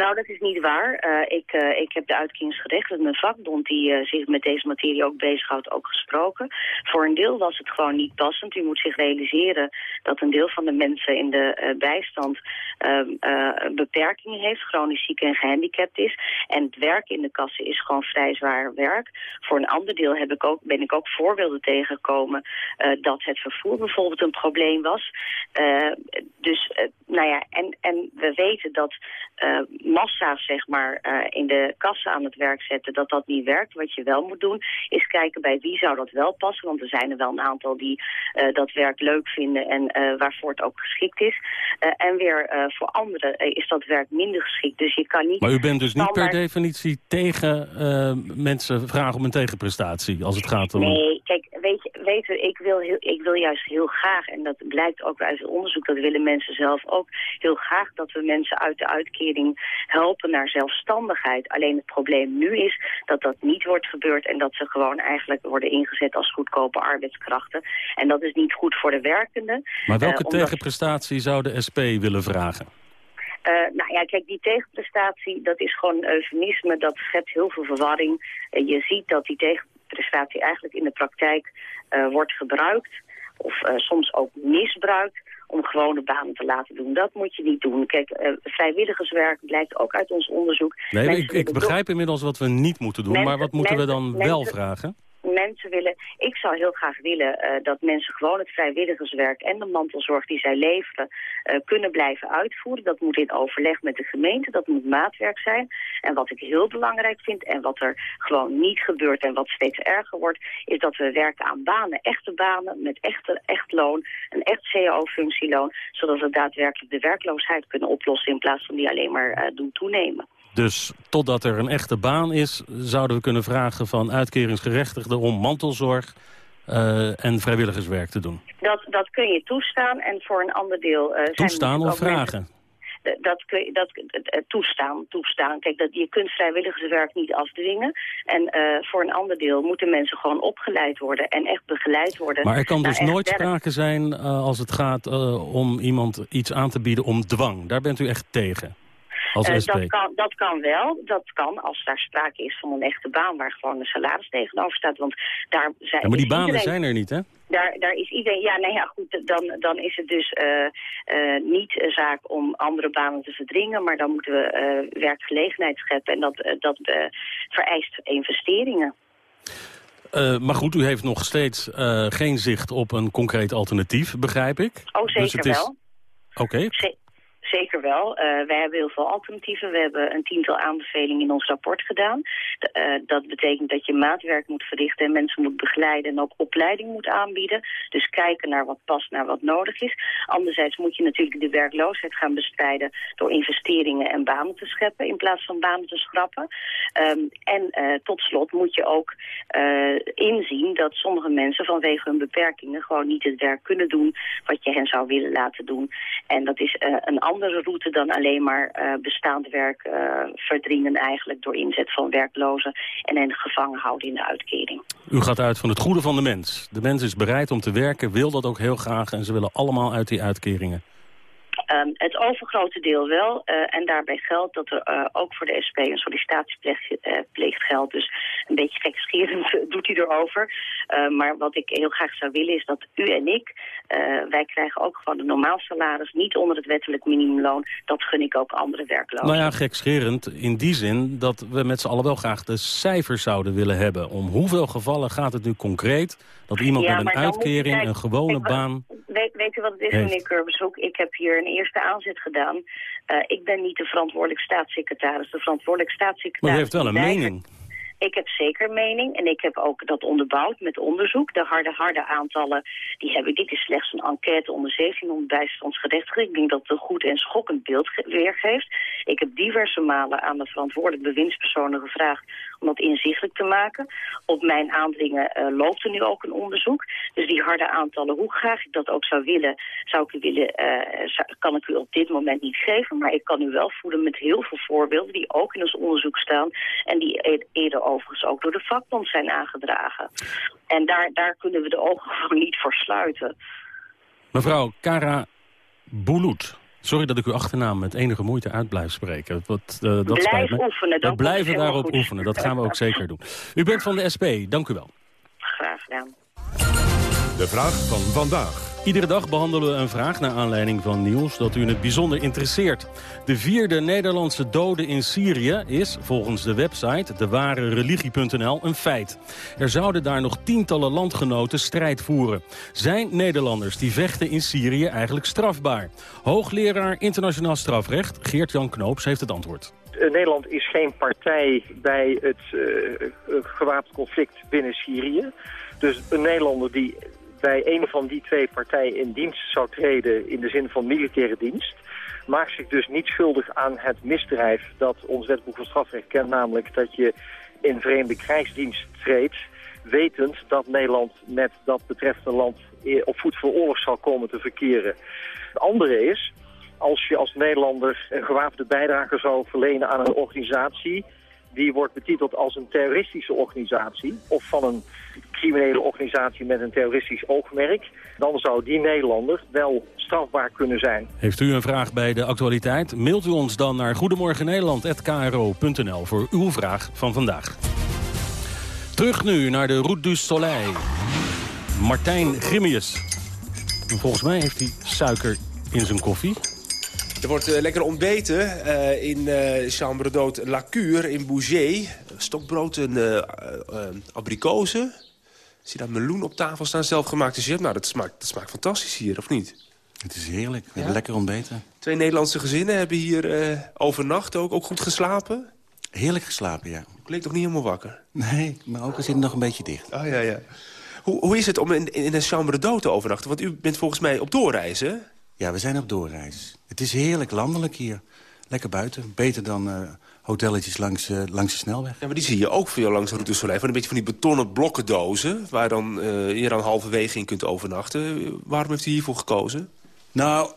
Nou, dat is niet waar. Eh, ik, eh, ik heb de uitkeringsgerechtigden, mijn vakbond die eh, zich met deze materie ook bezighoudt, ook gesproken. Voor een deel was het gewoon niet passend. U moet zich realiseren dat een deel van de mensen in de bijstand een beperking heeft, chronisch ziek en gehandicapt is. En het werk in de kassen is gewoon vrij zwaar werk. Voor een ander deel heb ik ook, ben ik ook voorbeelden tegengekomen eh, dat het vervoer bijvoorbeeld een probleem was. Eh, dus, eh, nou ja, en, en we weten dat eh massa, zeg maar, eh, in de kassen aan het werk zetten, dat dat niet werkt. Wat je wel moet doen, is kijken bij wie zou dat wel passen. Want er zijn er wel een aantal die eh, dat werk leuk vinden en eh, waarvoor het ook geschikt is. Eh, en weer voor anderen eh, is dat werk minder geschikt. Dus je kan niet... Maar u bent dus niet per definitie tegen eh, mensen vragen om een tegenprestatie... als het gaat om... Nee, kijk, weet, je, weet ik wil, heel, ik wil juist heel graag, en dat blijkt ook uit het onderzoek, dat willen mensen zelf ook, heel graag dat we mensen uit de uitkering helpen naar zelfstandigheid. Alleen het probleem nu is dat dat niet wordt gebeurd en dat ze gewoon eigenlijk worden ingezet als goedkope arbeidskrachten. En dat is niet goed voor de werkenden. Maar welke Eh, omdat- tegenprestatie zou de SP willen vragen? Eh, nou ja, kijk, die tegenprestatie, dat is gewoon een eufemisme. Dat schept heel veel verwarring. Eh, je ziet dat die tegenprestatie eigenlijk in de praktijk eh, wordt gebruikt. Of soms ook misbruikt om gewone banen te laten doen. Dat moet je niet doen. Kijk, vrijwilligerswerk blijkt ook uit ons onderzoek. Nee, ik, ik begrijp inmiddels wat we niet moeten doen. Mensen- maar wat moeten we dan mensen- wel vragen? Mensen willen... Ik zou heel graag willen eh, dat mensen gewoon het vrijwilligerswerk en de mantelzorg die zij leveren eh, kunnen blijven uitvoeren. Dat moet in overleg met de gemeente, dat moet maatwerk zijn. En wat ik heel belangrijk vind en wat er gewoon niet gebeurt en wat steeds erger wordt, is dat we werken aan banen, echte banen met echte, echt loon, een echt cao-functieloon, zodat we daadwerkelijk de werkloosheid kunnen oplossen in plaats van die alleen maar eh, doen toenemen. Dus totdat er een echte baan is... zouden we kunnen vragen van uitkeringsgerechtigden... om mantelzorg eh, en vrijwilligerswerk te doen. Dat, dat kun je toestaan en voor een ander deel... eh, Toestaan of mensen- vragen? Dat kun je, dat, toestaan, toestaan. Kijk, dat, je kunt vrijwilligerswerk niet afdwingen. En eh, voor een ander deel moeten mensen gewoon opgeleid worden en echt begeleid worden. Maar er kan dus nooit werk. sprake zijn als het gaat om iemand iets aan te bieden om dwang. Daar bent u echt tegen, als Eh, dat, kan, dat kan wel. Dat kan als daar sprake is van een echte baan waar gewoon een salaris tegenover staat. Want daar zijn, Ja, maar die banen iedereen- zijn er niet, hè? Daar, daar is iedereen, ja, nou ja, goed, dan, dan is het dus eh, eh, niet een zaak om andere banen te verdringen, maar dan moeten we werkgelegenheid scheppen en dat, dat vereist investeringen. Maar goed, u heeft nog steeds geen zicht op een concreet alternatief, begrijp ik. Oh, zeker Dus het is... wel. Oké. Zeker wel. Eh, wij hebben heel veel alternatieven. We hebben een tiental aanbevelingen in ons rapport gedaan. Eh, dat betekent dat je maatwerk moet verrichten en mensen moet begeleiden en ook opleiding moet aanbieden. Dus kijken naar wat past, naar wat nodig is. Anderzijds moet je natuurlijk de werkloosheid gaan bestrijden door investeringen en banen te scheppen in plaats van banen te schrappen. Ehm, en eh, tot slot moet je ook inzien dat sommige mensen vanwege hun beperkingen gewoon niet het werk kunnen doen wat je hen zou willen laten doen. En dat is een route dan alleen maar eh, bestaand werk eh, verdringen eigenlijk door inzet van werklozen en hen gevangen houden in de uitkering. U gaat uit van het goede van de mens. De mens is bereid om te werken, wil dat ook heel graag... en ze willen allemaal uit die uitkeringen. Ehm, het overgrote deel wel. eh, en daarbij geldt dat er eh, ook voor de SP een sollicitatieplicht eh, plicht geldt. Dus een beetje gekscherend (laughs) doet hij erover. Eh, maar wat ik heel graag zou willen is dat u en ik... eh, wij krijgen ook gewoon een normaal salaris, niet onder het wettelijk minimumloon. Dat gun ik ook andere werklozen. Nou ja, gekscherend in die zin dat we met z'n allen wel graag de cijfers zouden willen hebben. Om hoeveel gevallen gaat het nu concreet dat iemand Ja, met een uitkering, kijken- een gewone Kijk, baan... Weet, weet u wat het is, heeft. meneer Kurbershoek? Ik heb hier een eerste aanzet gedaan. Eh, ik ben niet de verantwoordelijk staatssecretaris. De verantwoordelijk staatssecretaris... Maar u heeft wel een mening. Ik heb zeker mening en ik heb ook dat onderbouwd met onderzoek. De harde, harde aantallen, die heb ik. Dit is slechts een enquête onder 1700 bijstandsgerechtigden. Ik denk dat het een goed en schokkend beeld ge- weergeeft. Ik heb diverse malen aan de verantwoordelijk bewindspersonen gevraagd om dat inzichtelijk te maken. Op mijn aandringen eh, loopt er nu ook een onderzoek. Dus die harde aantallen, hoe graag ik dat ook zou willen, zou ik willen, eh, kan ik u op dit moment niet geven. Maar ik kan u wel voeden met heel veel voorbeelden die ook in ons onderzoek staan. En die e- eerder overigens ook door de vakbond zijn aangedragen. En daar, daar kunnen we de ogen (laughs) gewoon niet voor sluiten. Mevrouw Kara Boulout. Sorry dat ik uw achternaam met enige moeite uit blijf spreken. Wat, eh, dat Blijf spijt me. oefenen, We blijven helemaal daarop goed. oefenen. Dat gaan we ook zeker doen. U bent van de SP. Dank u wel. Graag gedaan. De vraag van vandaag. Iedere dag behandelen we een vraag naar aanleiding van nieuws dat u in het bijzonder interesseert. De vierde Nederlandse dode in Syrië is, volgens de website dewarereligie.nl, een feit. Er zouden daar nog tientallen landgenoten strijd voeren. Zijn Nederlanders die vechten in Syrië eigenlijk strafbaar? Hoogleraar internationaal strafrecht Geert-Jan Knoops heeft het antwoord. Eh, Nederland is geen partij bij het eh, eh, gewapend conflict binnen Syrië. Dus een Nederlander die bij een van die twee partijen in dienst zou treden in de zin van militaire dienst, maakt zich dus niet schuldig aan het misdrijf dat ons wetboek van strafrecht kent, namelijk dat je in vreemde krijgsdienst treedt, wetend dat Nederland met dat betreffende land op voet voor oorlog zal komen te verkeren. Het andere is, als je als Nederlander een gewapende bijdrage zou verlenen aan een organisatie... die wordt betiteld als een terroristische organisatie... of van een criminele organisatie met een terroristisch oogmerk... dan zou die Nederlander wel strafbaar kunnen zijn. Heeft u een vraag bij de actualiteit? Mailt u ons dan naar goedemorgennederland.kro.nl voor uw vraag van vandaag. Terug nu naar de Route du Soleil. Martijn Grimmius. En Volgens mij heeft hij suiker in zijn koffie. Er wordt eh, lekker ontbeten eh, in eh Chambre d'Hôte La Cure in Bouger. Stokbrood en abrikozen. Zie je daar meloen op tafel staan, zelfgemaakte chip. Nou, dat smaakt, dat smaakt fantastisch hier, of niet? Het is heerlijk. We hebben lekker ontbeten. Twee Nederlandse gezinnen hebben hier overnacht ook, ook goed geslapen. Heerlijk geslapen, ja. Klinkt toch niet helemaal wakker? Nee, mijn ogen zitten nog een beetje dicht. Oh ja, ja. Hoe, hoe is het om in, in een chambre d'hôte te overnachten? Want u bent volgens mij op doorreis, hè? Ja, we zijn op doorreis. Het is heerlijk landelijk hier. Lekker buiten. Beter dan eh, hotelletjes langs, eh, langs de snelweg. Ja, maar die zie je ook veel langs de Route Soleil. Van een beetje van die betonnen blokkendozen... waar dan, eh, je dan halverwege in kunt overnachten. Waarom heeft u hiervoor gekozen? Nou,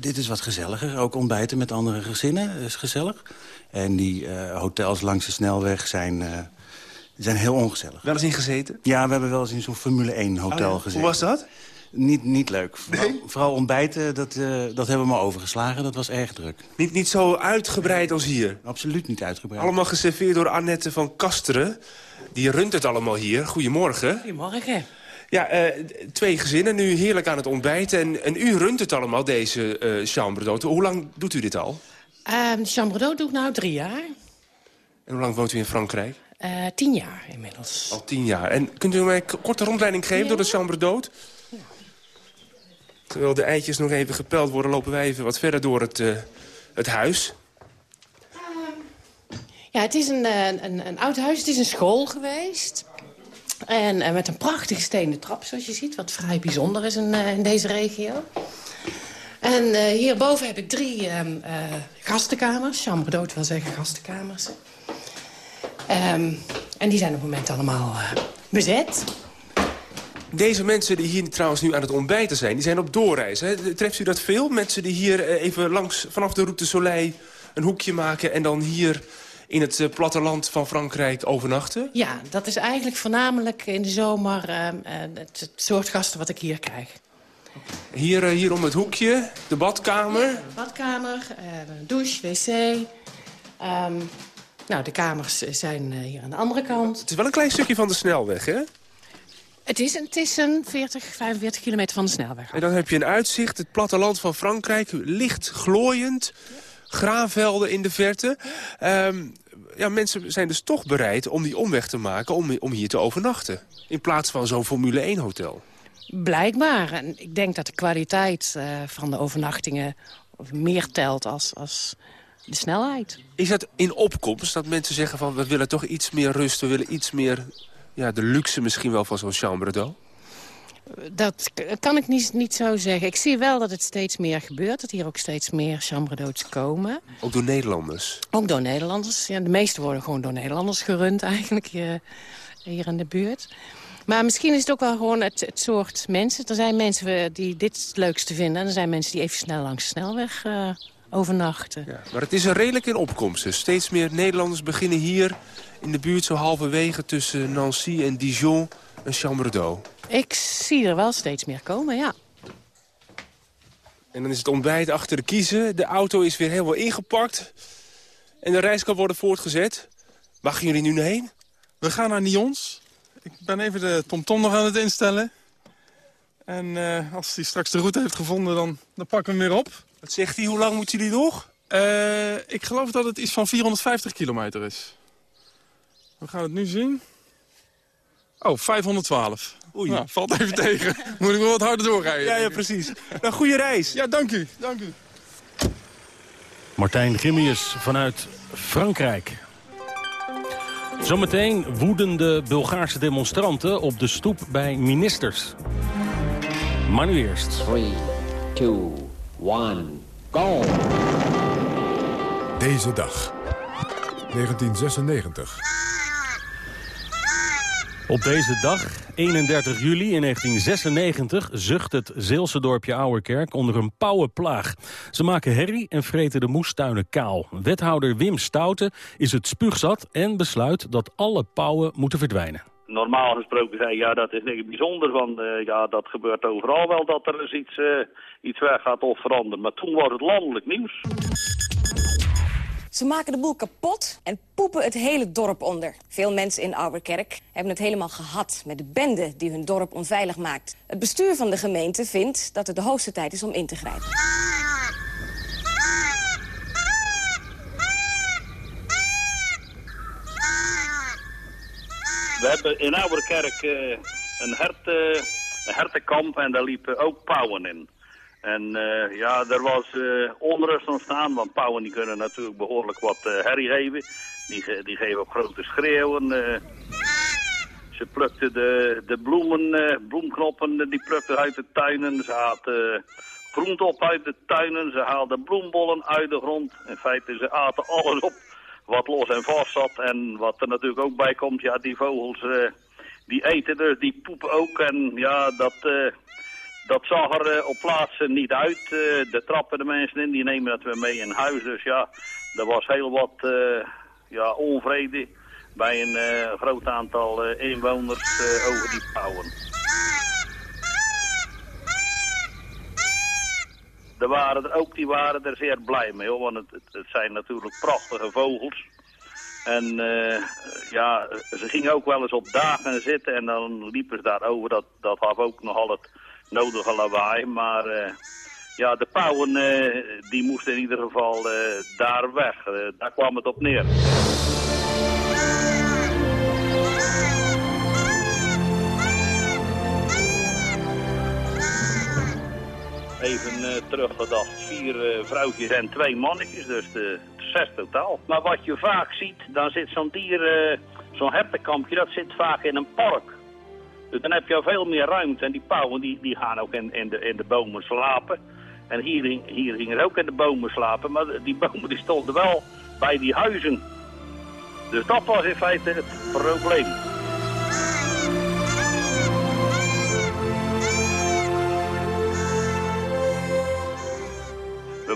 dit is wat gezelliger. Ook ontbijten met andere gezinnen is gezellig. En die hotels langs de snelweg zijn, zijn heel ongezellig. Wel eens in gezeten? Ja, we hebben wel eens in zo'n Formule 1 hotel Oh ja. gezeten. Hoe was dat? Niet, niet leuk. Vooral, vooral ontbijten, dat, eh, dat hebben we maar overgeslagen. Dat was erg druk. Niet, niet zo uitgebreid als hier? Absoluut niet uitgebreid. Allemaal geserveerd door Annette van Kasteren. Die runt het allemaal hier. Goedemorgen. Goedemorgen. Ja, eh, twee gezinnen nu heerlijk aan het ontbijten. En, en u runt het allemaal, deze eh chambre d'hôte. Hoe lang doet u dit al? Ehm Chambre d'Hôte doe ik nu drie jaar. En hoe lang woont u in Frankrijk? Eh, tien jaar inmiddels. Al tien jaar. En kunt u mij een korte rondleiding geven door de chambre d'hôte? Terwijl de eitjes nog even gepeld worden, lopen wij even wat verder door het, uh, het huis. Ja, het is een, een, een oud huis. Het is een school geweest. En uh, met een prachtige stenen trap, zoals je ziet. Wat vrij bijzonder is in, in deze regio. En uh, hierboven heb ik drie um, gastenkamers. Chambre d'hôte wil zeggen gastenkamers. Um, en die zijn op het moment allemaal bezet. Deze mensen die hier trouwens nu aan het ontbijten zijn... die zijn op doorreis. Hè? Treft u dat veel? Mensen die hier even langs vanaf de route Soleil een hoekje maken... en dan hier in het platteland van Frankrijk overnachten? Ja, dat is eigenlijk voornamelijk in de zomer uh, het, het, soort gasten wat ik hier krijg. Hier, uh, hier om het hoekje, de badkamer? Ja, de badkamer, uh, douche, wc. Um, nou, de kamers zijn hier aan de andere kant. Het is wel een klein stukje van de snelweg, hè? Het is, een, het is een 40, 45 kilometer van de snelweg. En dan heb je een uitzicht, het platteland van Frankrijk, licht glooiend... Graanvelden in de verte. Um, ja, mensen zijn dus toch bereid om die omweg te maken om, om hier te overnachten. In plaats van zo'n Formule 1-hotel. Blijkbaar. En ik denk dat de kwaliteit uh, van de overnachtingen meer telt als, als de snelheid. Is dat in opkomst dat mensen zeggen van we willen toch iets meer rust... we willen iets meer ja, de luxe misschien wel van zo'n chambre d'eau? Dat kan ik niet, niet zo zeggen. Ik zie wel dat het steeds meer gebeurt. Dat hier ook steeds meer chambredoods komen. Ook door Nederlanders? Ook door Nederlanders. Ja, de meeste worden gewoon door Nederlanders gerund eigenlijk hier, hier in de buurt. Maar misschien is het ook wel gewoon het, het, soort mensen. Er zijn mensen die dit het leukste vinden. En er zijn mensen die even snel langs de snelweg uh, overnachten. Ja, maar het is een redelijk in opkomst. Dus steeds meer Nederlanders beginnen hier in de buurt... zo halverwege tussen Nancy en Dijon een chambre d'eau. Ik zie er wel steeds meer komen, ja. En dan is het ontbijt achter de kiezen. De auto is weer helemaal ingepakt. En de reis kan worden voortgezet. Waar gaan jullie nu heen? We gaan naar Nyons. Ik ben even de TomTom nog aan het instellen. En uh, als hij straks de route heeft gevonden, dan, dan pakken we hem weer op. Wat zegt hij? Hoe lang moeten jullie nog? Uh, ik geloof dat het iets van 450 kilometer is. We gaan het nu zien. Oh, 512. Oei. Nou, valt even tegen. (laughs) Moet ik wel wat harder doorrijden. Ja, ja precies. Nou, goede reis. Ja, dank u. Dank u. Martijn Grimmius vanuit Frankrijk. Zometeen woedende Bulgaarse demonstranten op de stoep bij ministers. Maar nu eerst. 3, 2, 1, go! Deze dag. 1996. Op deze dag, 31 juli in 1996, zucht het Zeelse dorpje Ouwerkerk onder een pauwenplaag. Ze maken herrie en vreten de moestuinen kaal. Wethouder Wim Stouten is het spuugzat en besluit dat alle pauwen moeten verdwijnen. Normaal gesproken zei ja, dat is niks bijzonder, want uh, ja, dat gebeurt overal wel dat er eens iets, uh, iets weggaat of verandert. Maar toen was het landelijk nieuws. Ze maken de boel kapot en poepen het hele dorp onder. Veel mensen in Ouwerkerk hebben het helemaal gehad met de bende die hun dorp onveilig maakt. Het bestuur van de gemeente vindt dat het de hoogste tijd is om in te grijpen. We hebben in uh, een, herte, een hertenkamp en daar liepen ook pauwen in. En uh, ja, er was uh, onrust ontstaan, want pauwen die kunnen natuurlijk behoorlijk wat herrie geven. Die, die geven ook grote schreeuwen. ze plukten de, de bloemen, bloemknoppen, die plukten uit de tuinen. Ze hadden groente op uit de tuinen, ze haalden bloembollen uit de grond. In feite, ze aten alles op wat los en vast zat. En wat er natuurlijk ook bij komt, ja, die vogels, die eten dus, die poepen ook. En ja, dat dat zag er uh, op plaatsen niet uit. De trappen de mensen in, die nemen dat weer mee in huis. Dus ja, er was heel wat ja, onvrede bij een groot aantal inwoners over die pauwen. Er waren ook die waren er zeer blij mee, hoor, want het, het, zijn natuurlijk prachtige vogels. En ja, ze gingen ook wel eens op dagen zitten en dan liepen ze daarover. Dat, dat had ook nogal het nodige lawaai. Maar uh, ja, de pauwen uh, die moesten in ieder geval daar weg. daar kwam het op neer. Even eh, teruggedacht. Vier eh, vrouwtjes en twee mannetjes, dus de, zes totaal. Maar wat je vaak ziet, dan zit zo'n dier, eh, zo'n hertenkampje, dat zit vaak in een park. Dus dan heb je al veel meer ruimte. En die pauwen die, die gaan ook in, in, de, in de bomen slapen. En hier, hier gingen ook in de bomen slapen. Maar die bomen die stonden wel bij die huizen. Dus dat was in feite het probleem.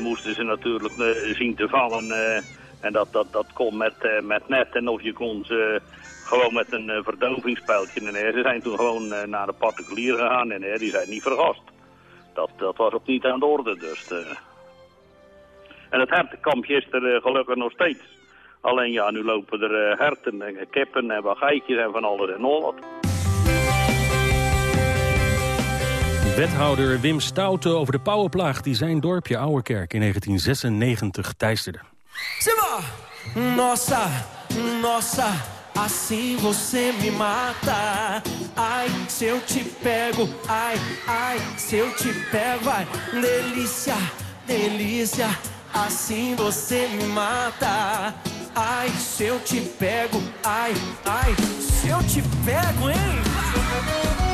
Moesten ze natuurlijk eh, zien te vallen. eh, en dat, dat, dat kon met, eh, met net. En of je kon ze gewoon met een verdovingspijltje. En ze zijn toen gewoon naar de particulier gegaan. En die zijn niet vergast. Dat, dat was ook niet aan de orde. Dus. En het hertenkampje is er gelukkig nog steeds. Alleen ja, nu lopen er herten en kippen en geitjes en van alles en. Wethouder Wim Stoute over de pauwenplaag die zijn dorpje Ouwerkerk in 1996 teisterde. Simba! Nossa, nossa, assim você me mata. Ai, se eu te pego, ai, ai, se eu te pego, ai, delícia, delícia, assim você me mata. Ai, se eu te pego, ai, ai, se eu te pego, hein?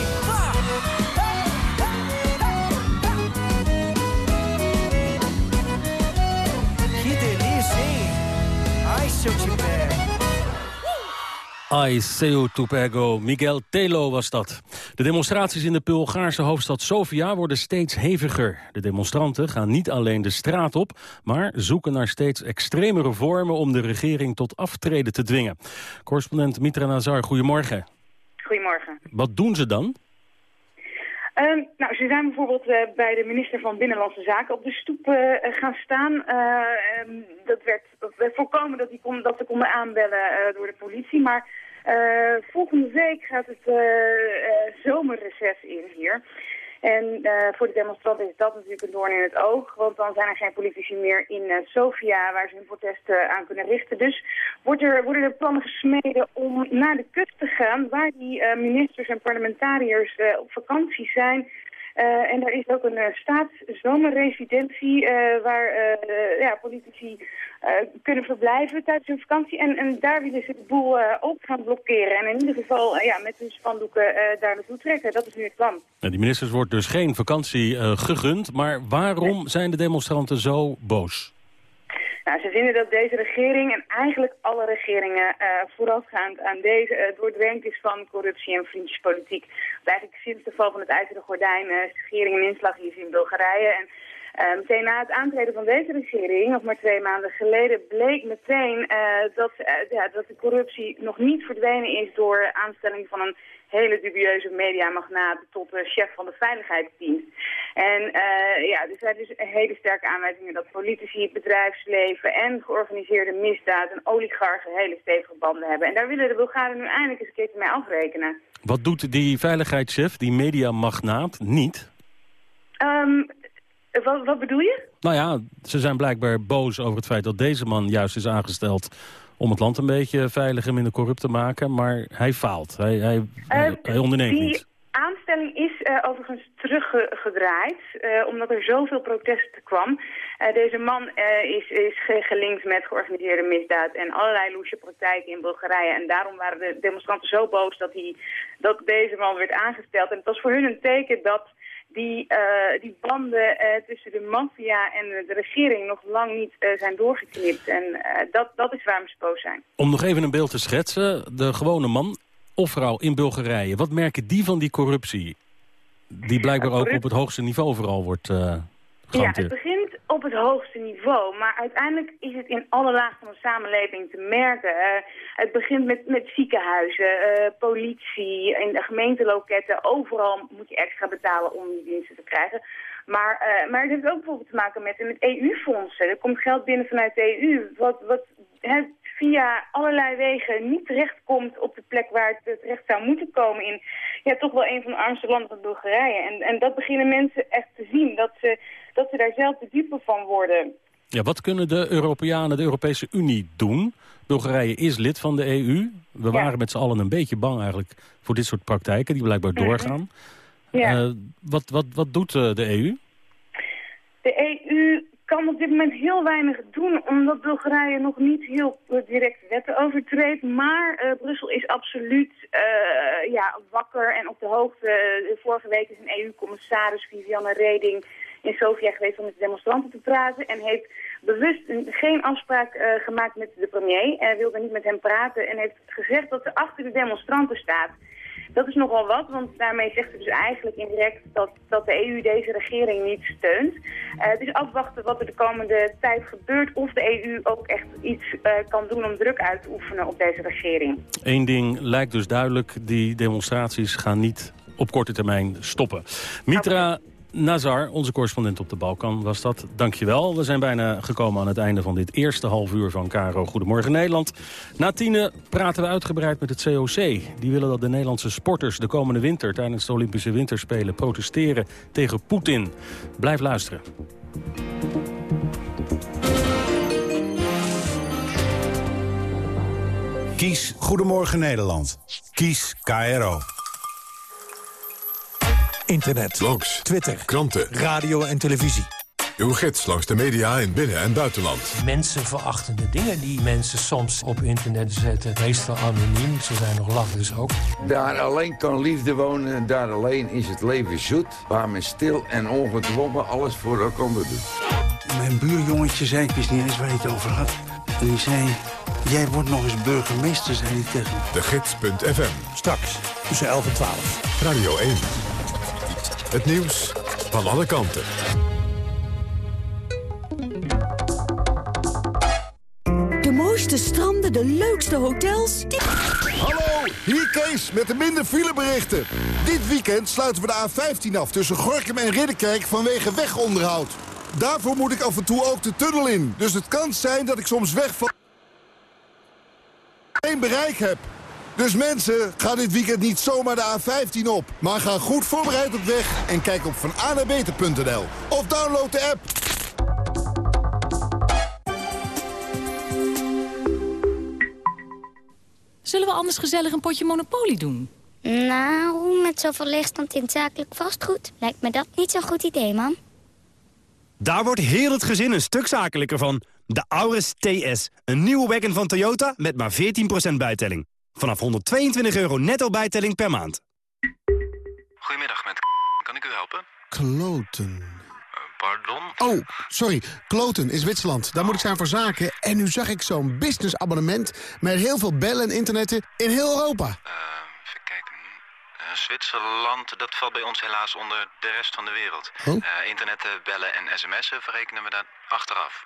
Ai, se eu te pego. Ai, Seu Tupego, Miguel Telo was dat. De demonstraties in de Bulgaarse hoofdstad Sofia worden steeds heviger. De demonstranten gaan niet alleen de straat op... maar zoeken naar steeds extremere vormen om de regering tot aftreden te dwingen. Correspondent Mitra Nazar, goedemorgen. Goedemorgen. Wat doen ze dan? Ehm, nou, ze zijn bijvoorbeeld eh, bij de minister van Binnenlandse Zaken op de stoep eh, gaan staan. Eh, ehm, dat werd, voorkomen dat, die kon, dat ze konden aanbellen door de politie. Maar volgende week gaat het zomerreces in hier. En eh, voor de demonstranten is dat natuurlijk een doorn in het oog. Want dan zijn er geen politici meer in eh, Sofia waar ze hun protesten aan kunnen richten. Dus wordt er, worden er plannen gesmeden om naar de kust te gaan... waar die eh, ministers en parlementariërs op vakantie zijn... Eh, en daar is ook een uh, staatszomerresidentie uh, waar ja, politici kunnen verblijven tijdens hun vakantie. En, en daar willen ze de boel ook gaan blokkeren. En in ieder geval ja, met hun spandoeken daar naartoe trekken. Dat is nu het plan. Nou, die ministers wordt dus geen vakantie gegund. Maar waarom zijn de demonstranten zo boos? Nou, ze vinden dat deze regering en eigenlijk alle regeringen uh, voorafgaand aan deze uh, doordrenkt is van corruptie en vriendjespolitiek. Eigenlijk sinds de val van het IJzeren Gordijn uh, is de regering een inslag hier in Bulgarije. En uh, meteen na het aantreden van deze regering, nog maar twee maanden geleden, bleek meteen uh, dat, uh, ja, dat de corruptie nog niet verdwenen is door aanstelling van een hele dubieuze mediamagnaat tot chef van de veiligheidsdienst. En uh, ja, er zijn dus hele sterke aanwijzingen dat politici, het bedrijfsleven en georganiseerde misdaad en oligarchen hele stevige banden hebben. En daar willen de Bulgaren nu eindelijk eens een keertje mee afrekenen. Wat doet die veiligheidschef, die mediamagnaat, niet? Um, wat, wat bedoel je? Nou ja, ze zijn blijkbaar boos over het feit dat deze man juist is aangesteld om het land een beetje veilig en minder corrupt te maken. Maar hij faalt. Hij, hij, uh, hij onderneemt die niet. aanstelling is uh, overigens teruggedraaid, uh, omdat er zoveel protest kwam. deze man is, is gelinkt met georganiseerde misdaad en allerlei loesje praktijken in Bulgarije. En daarom waren de demonstranten zo boos dat, hij, dat deze man werd aangesteld. En het was voor hun een teken dat die, uh, die banden uh, tussen de maffia en de regering nog lang niet uh, zijn doorgeknipt. En dat, dat is waarom ze boos zijn. Om nog even een beeld te schetsen, de gewone man of vrouw in Bulgarije, wat merken die van die corruptie? Die blijkbaar ook op het hoogste niveau vooral wordt ja, het begint op het hoogste niveau, maar uiteindelijk is het in alle lagen van de samenleving te merken. Het begint met, met ziekenhuizen, uh, politie, in de gemeenteloketten. Overal moet je extra betalen om die diensten te krijgen. Maar, uh, maar het heeft ook bijvoorbeeld te maken met, met EU-fondsen. Er komt geld binnen vanuit de EU, wat, wat via allerlei wegen niet terechtkomt op de plek waar het terecht zou moeten komen in ja, toch wel een van de armste landen van Bulgarije. En, en dat beginnen mensen echt te zien, dat ze, dat ze daar zelf de dupe van worden. Ja, wat kunnen de Europeanen, de Europese Unie doen? Bulgarije is lid van de EU. We ja. waren met z'n allen een beetje bang eigenlijk voor dit soort praktijken die blijkbaar doorgaan. Ja. Uh, wat, wat, wat doet uh, de EU? De EU kan op dit moment heel weinig doen, omdat Bulgarije nog niet heel direct wetten overtreedt. Maar uh, Brussel is absoluut uh, ja, wakker en op de hoogte. vorige week is een EU-commissaris, Viviane Reding, in Sofia geweest om met de demonstranten te praten. En heeft bewust geen afspraak gemaakt met de premier. En wilde niet met hem praten en heeft gezegd dat ze achter de demonstranten staat. Dat is nogal wat, want daarmee zegt ze dus eigenlijk indirect dat, dat de EU deze regering niet steunt. Uh, is afwachten wat er de komende tijd gebeurt of de EU ook echt iets uh, kan doen om druk uit te oefenen op deze regering. Eén ding lijkt dus duidelijk, die demonstraties gaan niet op korte termijn stoppen. Mitra Nazar, onze correspondent op de Balkan, was dat. Dankjewel. We zijn bijna gekomen aan het einde van dit eerste half uur van Caro Goedemorgen Nederland. Na tienen praten we uitgebreid met het COC. Die willen dat de Nederlandse sporters de komende winter... tijdens de Olympische Winterspelen protesteren tegen Poetin. Blijf luisteren. Kies Goedemorgen Nederland. Kies KRO. Internet, blogs, Twitter, kranten, radio en televisie. Uw gids langs de media in binnen- en buitenland. Mensenverachtende dingen die mensen soms op internet zetten. Meestal anoniem, ze zijn nog lach dus ook. Daar alleen kan liefde wonen en daar alleen is het leven zoet. Waar men stil en ongedwongen alles voor elkaar doet. Mijn buurjongetje zei, ik wist niet eens waar hij het over had. En die zei, jij wordt nog eens burgemeester, zei hij tegen me. De Gids.fm. Straks, tussen 11 en 12. Radio 1. Het nieuws van alle kanten. De mooiste stranden, de leukste hotels. Hallo, hier Kees met de minder fileberichten. Dit weekend sluiten we de A15 af tussen Gorkum en Ridderkerk vanwege wegonderhoud. Daarvoor moet ik af en toe ook de tunnel in. Dus het kan zijn dat ik soms weg van... geen bereik heb. Dus mensen, ga dit weekend niet zomaar de A15 op. Maar ga goed voorbereid op weg en kijk op vananabeter.nl. Of download de app. Zullen we anders gezellig een potje Monopoly doen? Nou, met zoveel leegstand in het zakelijk vastgoed... lijkt me dat niet zo'n goed idee, man. Daar wordt heel het gezin een stuk zakelijker van. De Auris TS, een nieuwe wagon van Toyota met maar 14% bijtelling. Vanaf 122 euro netto bijtelling per maand. Goedemiddag, met kan ik u helpen? Kloten. Pardon? Oh, sorry. Kloten is Zwitserland. Daar moet ik zijn voor zaken. En nu zag ik zo'n businessabonnement met heel veel bellen en internetten in heel Europa. even kijken. Eh, Zwitserland, dat valt bij ons helaas onder de rest van de wereld. Oh? Eh, internetten, bellen en sms'en verrekenen we dan achteraf.